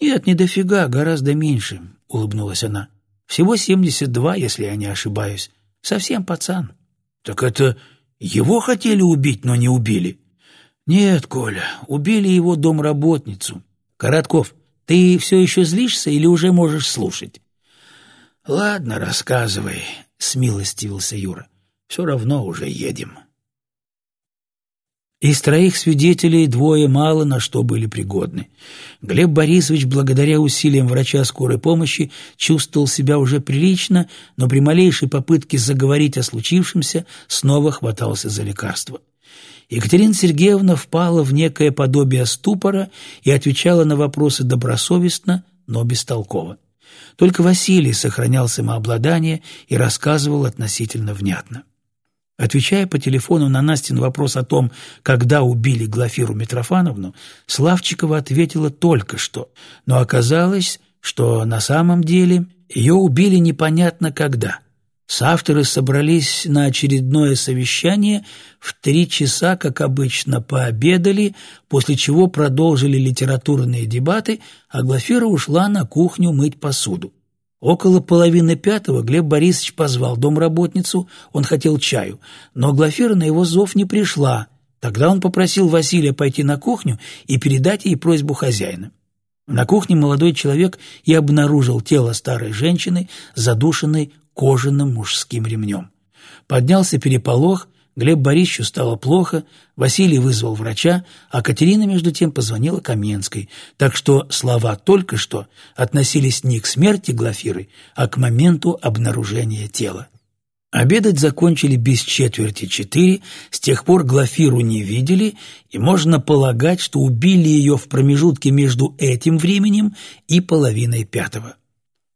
Нет, не дофига, гораздо меньше, — улыбнулась она. Всего семьдесят два, если я не ошибаюсь. Совсем пацан. Так это его хотели убить, но не убили? Нет, Коля, убили его домработницу. Коротков, ты все еще злишься или уже можешь слушать? — Ладно, рассказывай, — смилостивился Юра. — Все равно уже едем. Из троих свидетелей двое мало на что были пригодны. Глеб Борисович, благодаря усилиям врача скорой помощи, чувствовал себя уже прилично, но при малейшей попытке заговорить о случившемся снова хватался за лекарство. Екатерина Сергеевна впала в некое подобие ступора и отвечала на вопросы добросовестно, но бестолково. Только Василий сохранял самообладание и рассказывал относительно внятно. Отвечая по телефону на Настин вопрос о том, когда убили Глафиру Митрофановну, Славчикова ответила только что, но оказалось, что на самом деле ее убили непонятно когда. Соавторы собрались на очередное совещание, в три часа, как обычно, пообедали, после чего продолжили литературные дебаты, а Глафира ушла на кухню мыть посуду. Около половины пятого Глеб Борисович позвал домработницу, он хотел чаю, но Глафира на его зов не пришла. Тогда он попросил Василия пойти на кухню и передать ей просьбу хозяина. На кухне молодой человек и обнаружил тело старой женщины, задушенной кожаным мужским ремнем. Поднялся переполох, Глеб Борисовичу стало плохо, Василий вызвал врача, а Катерина, между тем, позвонила Каменской, так что слова «только что» относились не к смерти Глафиры, а к моменту обнаружения тела. Обедать закончили без четверти четыре, с тех пор Глафиру не видели, и можно полагать, что убили ее в промежутке между этим временем и половиной пятого.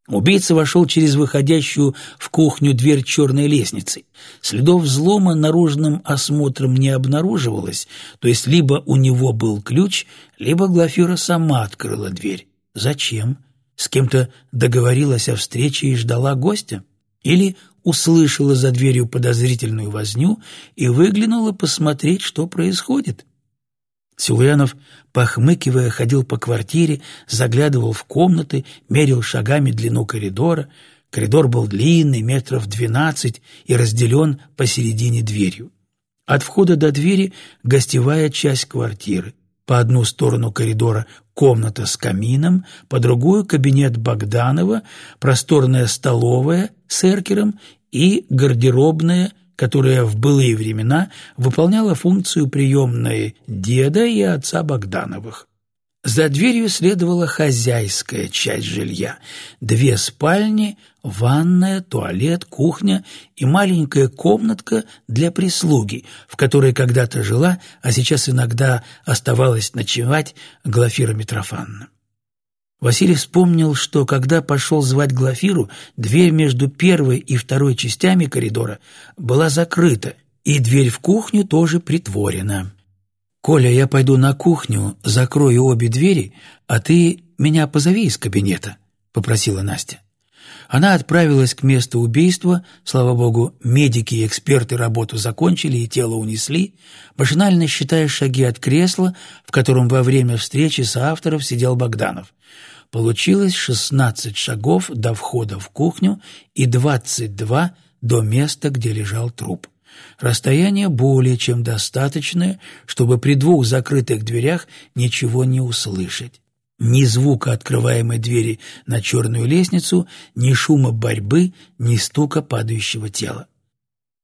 Убийца вошел через выходящую в кухню дверь черной лестницы. Следов взлома наружным осмотром не обнаруживалось, то есть либо у него был ключ, либо Глафира сама открыла дверь. Зачем? С кем-то договорилась о встрече и ждала гостя? Или услышала за дверью подозрительную возню и выглянула посмотреть, что происходит? Силуянов, похмыкивая, ходил по квартире, заглядывал в комнаты, мерил шагами длину коридора. Коридор был длинный, метров двенадцать, и разделен посередине дверью. От входа до двери гостевая часть квартиры. По одну сторону коридора комната с камином, по другую кабинет Богданова, просторная столовая с эркером и гардеробная которая в былые времена выполняла функцию приемной деда и отца Богдановых. За дверью следовала хозяйская часть жилья. Две спальни, ванная, туалет, кухня и маленькая комнатка для прислуги, в которой когда-то жила, а сейчас иногда оставалась ночевать Глафира Митрофановна. Василий вспомнил, что когда пошел звать Глафиру, дверь между первой и второй частями коридора была закрыта, и дверь в кухню тоже притворена. «Коля, я пойду на кухню, закрою обе двери, а ты меня позови из кабинета», — попросила Настя. Она отправилась к месту убийства, слава богу, медики и эксперты работу закончили и тело унесли, машинально считая шаги от кресла, в котором во время встречи соавторов сидел Богданов. Получилось 16 шагов до входа в кухню и 22 до места, где лежал труп. Расстояние более чем достаточное, чтобы при двух закрытых дверях ничего не услышать. Ни звука открываемой двери на черную лестницу, ни шума борьбы, ни стука падающего тела.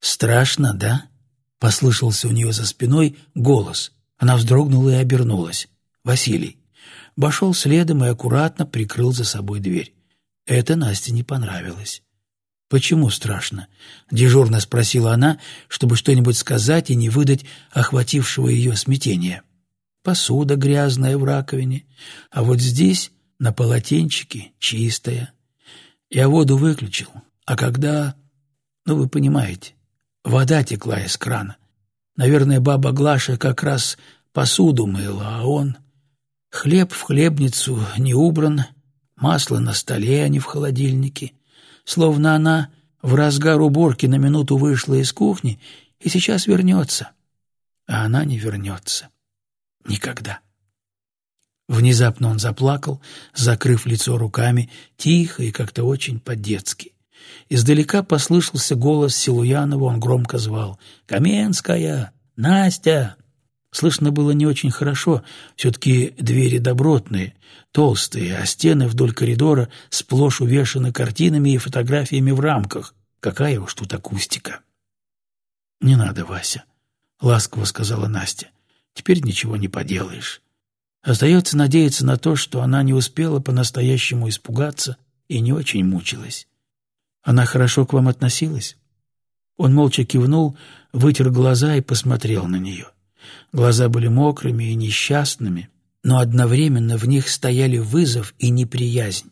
«Страшно, да?» — послышался у нее за спиной голос. Она вздрогнула и обернулась. «Василий» обошел следом и аккуратно прикрыл за собой дверь. Это Насте не понравилось. «Почему страшно?» — дежурно спросила она, чтобы что-нибудь сказать и не выдать охватившего ее смятения. «Посуда грязная в раковине, а вот здесь, на полотенчике, чистая. Я воду выключил, а когда... Ну, вы понимаете, вода текла из крана. Наверное, баба Глаша как раз посуду мыла, а он... Хлеб в хлебницу не убран, масло на столе, а не в холодильнике. Словно она в разгар уборки на минуту вышла из кухни и сейчас вернется. А она не вернется. Никогда. Внезапно он заплакал, закрыв лицо руками, тихо и как-то очень по-детски. Издалека послышался голос Силуянова, он громко звал «Каменская! Настя!» Слышно было не очень хорошо, все-таки двери добротные, толстые, а стены вдоль коридора сплошь увешаны картинами и фотографиями в рамках. Какая уж тут акустика. «Не надо, Вася», — ласково сказала Настя. «Теперь ничего не поделаешь. Остается надеяться на то, что она не успела по-настоящему испугаться и не очень мучилась. Она хорошо к вам относилась?» Он молча кивнул, вытер глаза и посмотрел на нее. Глаза были мокрыми и несчастными, но одновременно в них стояли вызов и неприязнь.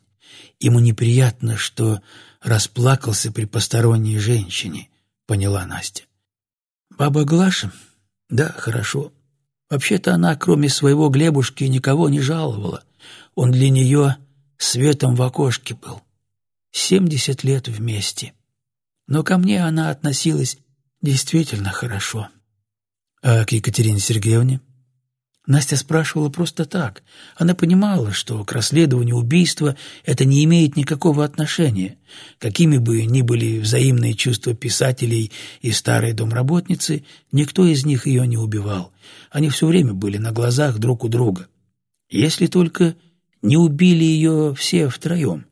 Ему неприятно, что расплакался при посторонней женщине, поняла Настя. Баба Глаша? Да, хорошо. Вообще-то она, кроме своего Глебушки, никого не жаловала. Он для нее светом в окошке был. Семьдесят лет вместе. Но ко мне она относилась действительно хорошо. А к Екатерине Сергеевне? Настя спрашивала просто так. Она понимала, что к расследованию убийства это не имеет никакого отношения. Какими бы ни были взаимные чувства писателей и старой домработницы, никто из них ее не убивал. Они все время были на глазах друг у друга. Если только не убили ее все втроем.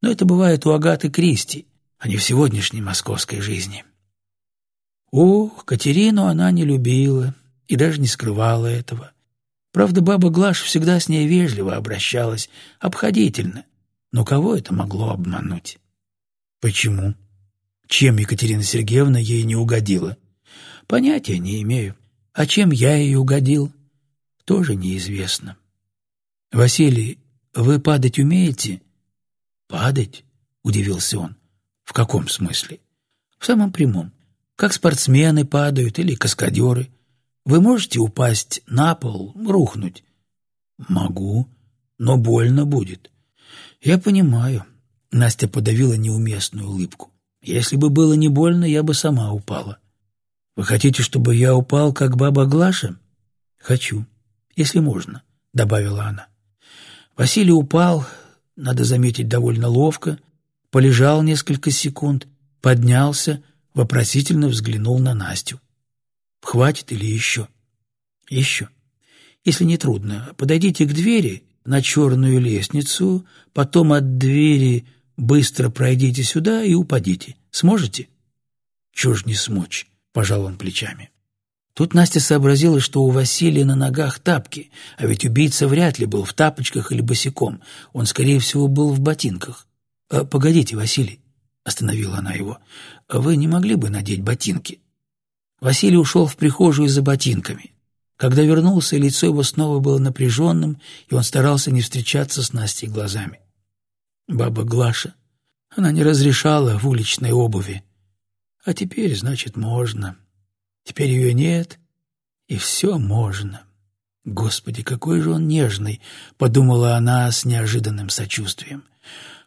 Но это бывает у Агаты Кристи, а не в сегодняшней московской жизни. Ох, Катерину она не любила и даже не скрывала этого. Правда, баба Глаш всегда с ней вежливо обращалась, обходительно. Но кого это могло обмануть? Почему? Чем Екатерина Сергеевна ей не угодила? Понятия не имею. А чем я ей угодил? Тоже неизвестно. Василий, вы падать умеете? Падать? Удивился он. В каком смысле? В самом прямом. Как спортсмены падают или каскадеры – вы можете упасть на пол, рухнуть? Могу, но больно будет. Я понимаю. Настя подавила неуместную улыбку. Если бы было не больно, я бы сама упала. Вы хотите, чтобы я упал, как баба Глаша? Хочу, если можно, добавила она. Василий упал, надо заметить, довольно ловко, полежал несколько секунд, поднялся, вопросительно взглянул на Настю. Хватит или еще? Еще. Если не трудно, подойдите к двери на черную лестницу, потом от двери быстро пройдите сюда и упадите. Сможете? Чего ж не смочь, пожал он плечами. Тут Настя сообразила, что у Василия на ногах тапки, а ведь убийца вряд ли был в тапочках или босиком, он, скорее всего, был в ботинках. «А, «Погодите, Василий», — остановила она его, — «вы не могли бы надеть ботинки?» Василий ушел в прихожую за ботинками. Когда вернулся, лицо его снова было напряженным, и он старался не встречаться с Настей глазами. Баба Глаша, она не разрешала в уличной обуви. А теперь, значит, можно. Теперь ее нет, и все можно. Господи, какой же он нежный, — подумала она с неожиданным сочувствием.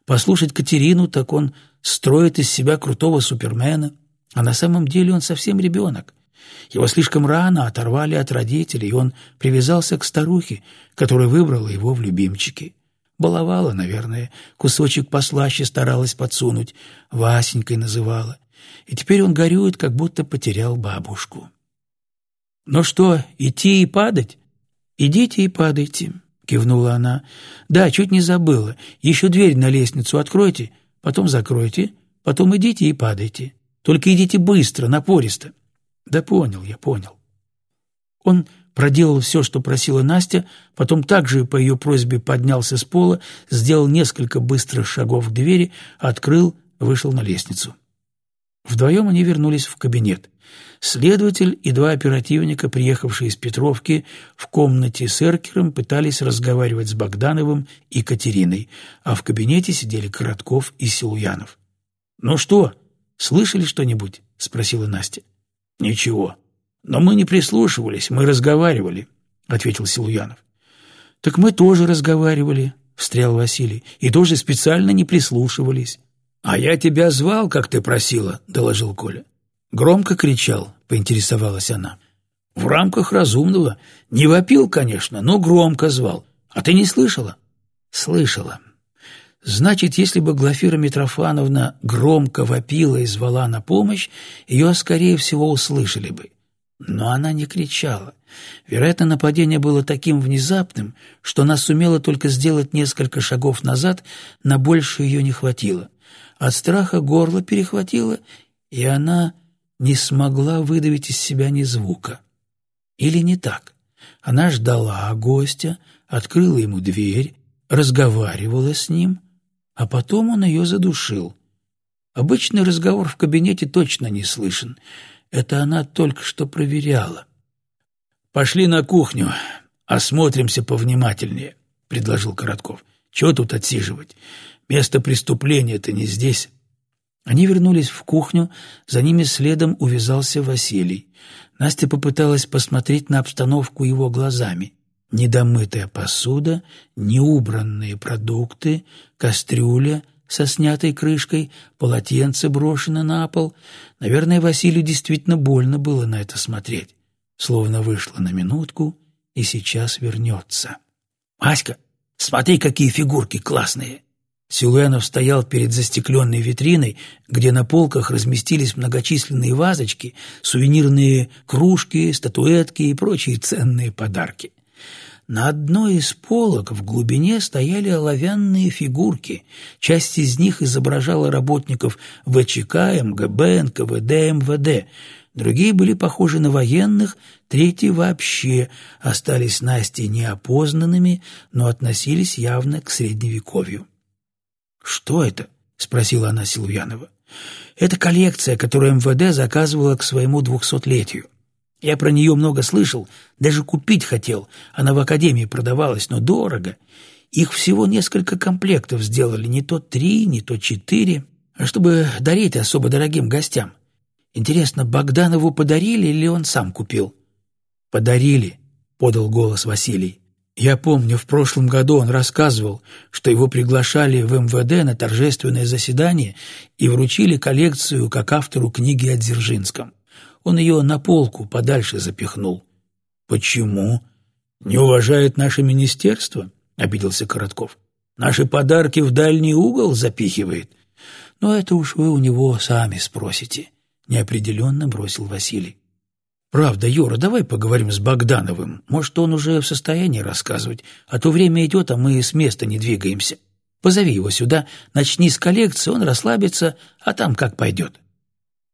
Послушать Катерину, так он строит из себя крутого супермена — а на самом деле он совсем ребенок. Его слишком рано оторвали от родителей, и он привязался к старухе, которая выбрала его в любимчики. Баловала, наверное, кусочек послаще старалась подсунуть, Васенькой называла. И теперь он горюет, как будто потерял бабушку. «Ну что, идти и падать?» «Идите и падайте», — кивнула она. «Да, чуть не забыла. Еще дверь на лестницу откройте, потом закройте, потом идите и падайте. Только идите быстро, напористо. Да понял я, понял. Он проделал все, что просила Настя, потом также по ее просьбе поднялся с пола, сделал несколько быстрых шагов к двери, открыл, вышел на лестницу. Вдвоем они вернулись в кабинет. Следователь и два оперативника, приехавшие из Петровки, в комнате с Эркером пытались разговаривать с Богдановым и Катериной, а в кабинете сидели Коротков и Силуянов. «Ну что?» Слышали что-нибудь?» — спросила Настя. «Ничего. Но мы не прислушивались, мы разговаривали», — ответил Силуянов. «Так мы тоже разговаривали», — встрял Василий, «и тоже специально не прислушивались». «А я тебя звал, как ты просила», — доложил Коля. Громко кричал, поинтересовалась она. «В рамках разумного. Не вопил, конечно, но громко звал. А ты не слышала?» «Слышала. Значит, если бы Глафира Митрофановна громко вопила и звала на помощь, ее, скорее всего, услышали бы. Но она не кричала. Вероятно, нападение было таким внезапным, что она сумела только сделать несколько шагов назад, на больше ее не хватило. От страха горло перехватило, и она не смогла выдавить из себя ни звука. Или не так. Она ждала гостя, открыла ему дверь, разговаривала с ним — а потом он ее задушил. Обычный разговор в кабинете точно не слышен. Это она только что проверяла. «Пошли на кухню, осмотримся повнимательнее», — предложил Коротков. «Чего тут отсиживать? Место преступления-то не здесь. Они вернулись в кухню, за ними следом увязался Василий. Настя попыталась посмотреть на обстановку его глазами. Недомытая посуда, неубранные продукты, кастрюля со снятой крышкой, полотенце брошено на пол. Наверное, Василию действительно больно было на это смотреть. Словно вышла на минутку и сейчас вернется. «Аська, смотри, какие фигурки классные!» Силуянов стоял перед застекленной витриной, где на полках разместились многочисленные вазочки, сувенирные кружки, статуэтки и прочие ценные подарки. На одной из полок в глубине стояли оловянные фигурки. Часть из них изображала работников ВЧК, МГБ, НКВД, МВД. Другие были похожи на военных, третьи вообще остались Насте неопознанными, но относились явно к Средневековью. «Что это?» — спросила она Силуянова. «Это коллекция, которую МВД заказывала к своему двухсотлетию. Я про нее много слышал, даже купить хотел. Она в академии продавалась, но дорого. Их всего несколько комплектов сделали, не то три, не то четыре, чтобы дарить особо дорогим гостям. Интересно, Богданову подарили или он сам купил?» «Подарили», — подал голос Василий. Я помню, в прошлом году он рассказывал, что его приглашали в МВД на торжественное заседание и вручили коллекцию как автору книги о Дзержинском. Он ее на полку подальше запихнул. «Почему? Не уважает наше министерство?» — обиделся Коротков. «Наши подарки в дальний угол запихивает». «Но это уж вы у него сами спросите», — неопределенно бросил Василий. «Правда, Юра, давай поговорим с Богдановым. Может, он уже в состоянии рассказывать, а то время идет, а мы с места не двигаемся. Позови его сюда, начни с коллекции, он расслабится, а там как пойдет».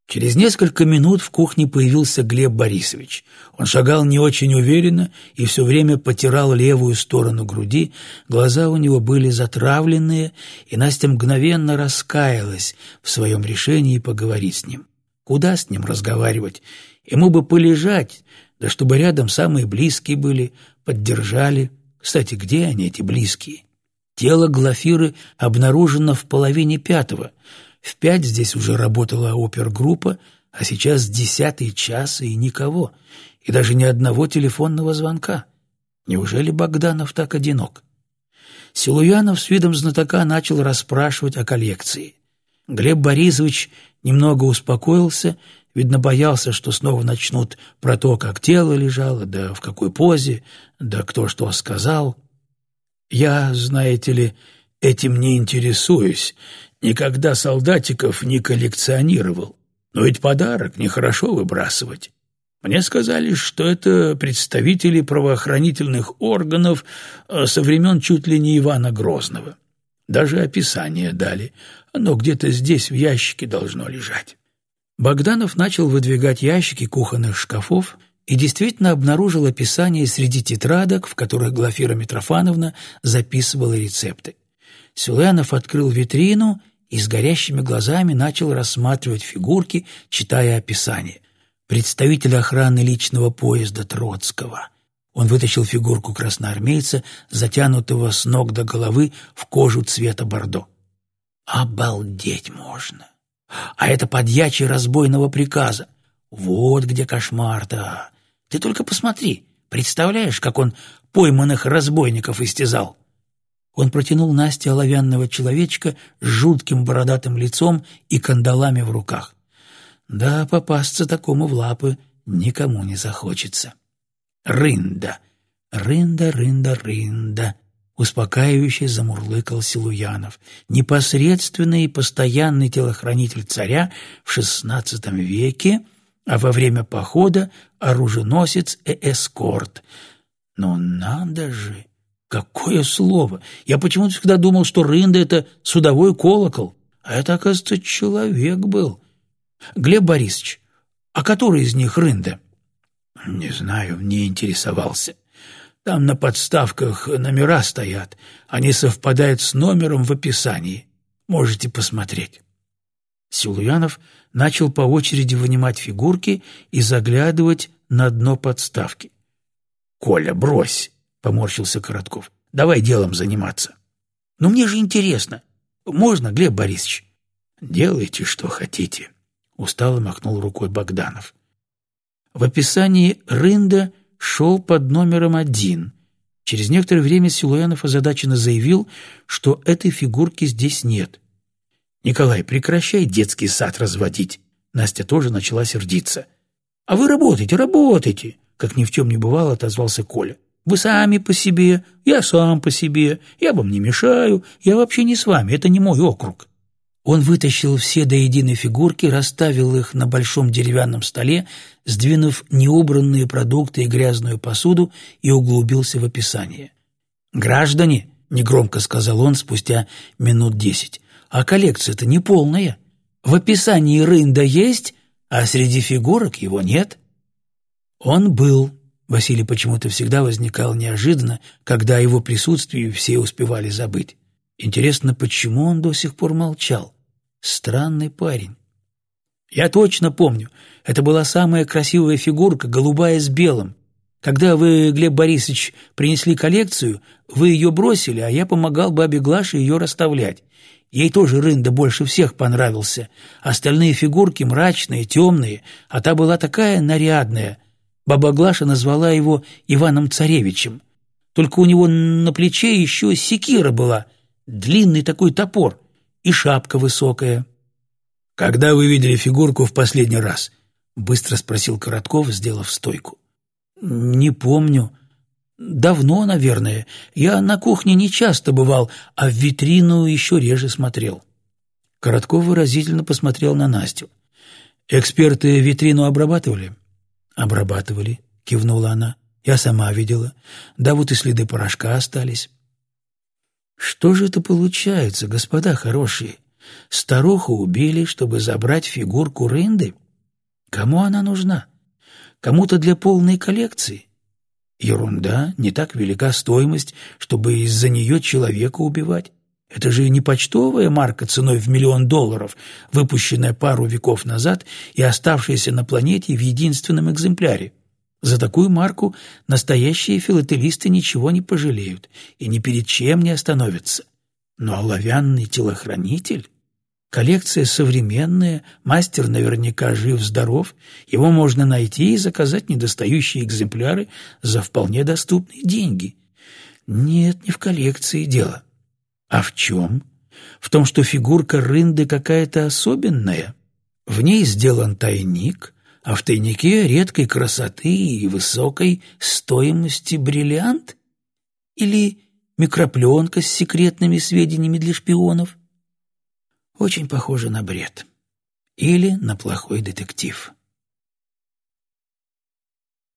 Через несколько минут в кухне появился Глеб Борисович. Он шагал не очень уверенно и все время потирал левую сторону груди, глаза у него были затравленные, и Настя мгновенно раскаялась в своем решении поговорить с ним. Куда с ним разговаривать? Ему бы полежать, да чтобы рядом самые близкие были, поддержали. Кстати, где они, эти близкие? Тело Глафиры обнаружено в половине пятого. В пять здесь уже работала опергруппа, а сейчас десятый час и никого, и даже ни одного телефонного звонка. Неужели Богданов так одинок? Силуянов с видом знатока начал расспрашивать о коллекции. Глеб Борисович немного успокоился Видно, боялся, что снова начнут про то, как тело лежало, да в какой позе, да кто что сказал. Я, знаете ли, этим не интересуюсь. Никогда солдатиков не коллекционировал. Но ведь подарок нехорошо выбрасывать. Мне сказали, что это представители правоохранительных органов э, со времен чуть ли не Ивана Грозного. Даже описание дали. Оно где-то здесь в ящике должно лежать. Богданов начал выдвигать ящики кухонных шкафов и действительно обнаружил описание среди тетрадок, в которых Глафира Митрофановна записывала рецепты. Сюлянов открыл витрину и с горящими глазами начал рассматривать фигурки, читая описание. Представитель охраны личного поезда Троцкого. Он вытащил фигурку красноармейца, затянутого с ног до головы в кожу цвета бордо. «Обалдеть можно!» А это подьячий разбойного приказа. Вот где кошмар-то. Ты только посмотри. Представляешь, как он пойманных разбойников истязал? Он протянул Насте оловянного человечка с жутким бородатым лицом и кандалами в руках. Да, попасться такому в лапы никому не захочется. Рында, рында, рында, рында успокаивающе замурлыкал Силуянов, непосредственный и постоянный телохранитель царя в XVI веке, а во время похода оруженосец и эскорт. Но надо же! Какое слово! Я почему-то всегда думал, что рында — это судовой колокол, а это, оказывается, человек был. Глеб Борисович, а который из них рында? Не знаю, не интересовался. Там на подставках номера стоят. Они совпадают с номером в описании. Можете посмотреть». Силуянов начал по очереди вынимать фигурки и заглядывать на дно подставки. «Коля, брось!» — поморщился Коротков. «Давай делом заниматься». «Но мне же интересно. Можно, Глеб Борисович?» «Делайте, что хотите», — устало махнул рукой Богданов. В описании Рында шел под номером один. Через некоторое время Силуянов озадаченно заявил, что этой фигурки здесь нет. «Николай, прекращай детский сад разводить!» Настя тоже начала сердиться. «А вы работайте, работайте!» Как ни в чем не бывало, отозвался Коля. «Вы сами по себе, я сам по себе, я вам не мешаю, я вообще не с вами, это не мой округ». Он вытащил все до единой фигурки, расставил их на большом деревянном столе, сдвинув неубранные продукты и грязную посуду и углубился в описание. «Граждане», — негромко сказал он спустя минут десять, — «а коллекция-то не полная. В описании рында есть, а среди фигурок его нет». Он был. Василий почему-то всегда возникал неожиданно, когда о его присутствии все успевали забыть. Интересно, почему он до сих пор молчал? Странный парень. Я точно помню, это была самая красивая фигурка, голубая с белым. Когда вы, Глеб Борисович, принесли коллекцию, вы ее бросили, а я помогал бабе Глаше ее расставлять. Ей тоже рында больше всех понравился. Остальные фигурки мрачные, темные, а та была такая нарядная. Баба Глаша назвала его Иваном Царевичем. Только у него на плече еще секира была — длинный такой топор и шапка высокая. «Когда вы видели фигурку в последний раз?» — быстро спросил Коротков, сделав стойку. «Не помню. Давно, наверное. Я на кухне не часто бывал, а в витрину еще реже смотрел». Коротков выразительно посмотрел на Настю. «Эксперты витрину обрабатывали?» «Обрабатывали», — кивнула она. «Я сама видела. Да вот и следы порошка остались». Что же это получается, господа хорошие? Старуху убили, чтобы забрать фигурку Рынды? Кому она нужна? Кому-то для полной коллекции? Ерунда, не так велика стоимость, чтобы из-за нее человека убивать. Это же не почтовая марка ценой в миллион долларов, выпущенная пару веков назад и оставшаяся на планете в единственном экземпляре. За такую марку настоящие филателисты ничего не пожалеют и ни перед чем не остановятся. Но оловянный телохранитель? Коллекция современная, мастер наверняка жив-здоров, его можно найти и заказать недостающие экземпляры за вполне доступные деньги. Нет, не в коллекции дело. А в чем? В том, что фигурка рынды какая-то особенная. В ней сделан тайник — а в тайнике редкой красоты и высокой стоимости бриллиант? Или микропленка с секретными сведениями для шпионов? Очень похоже на бред. Или на плохой детектив.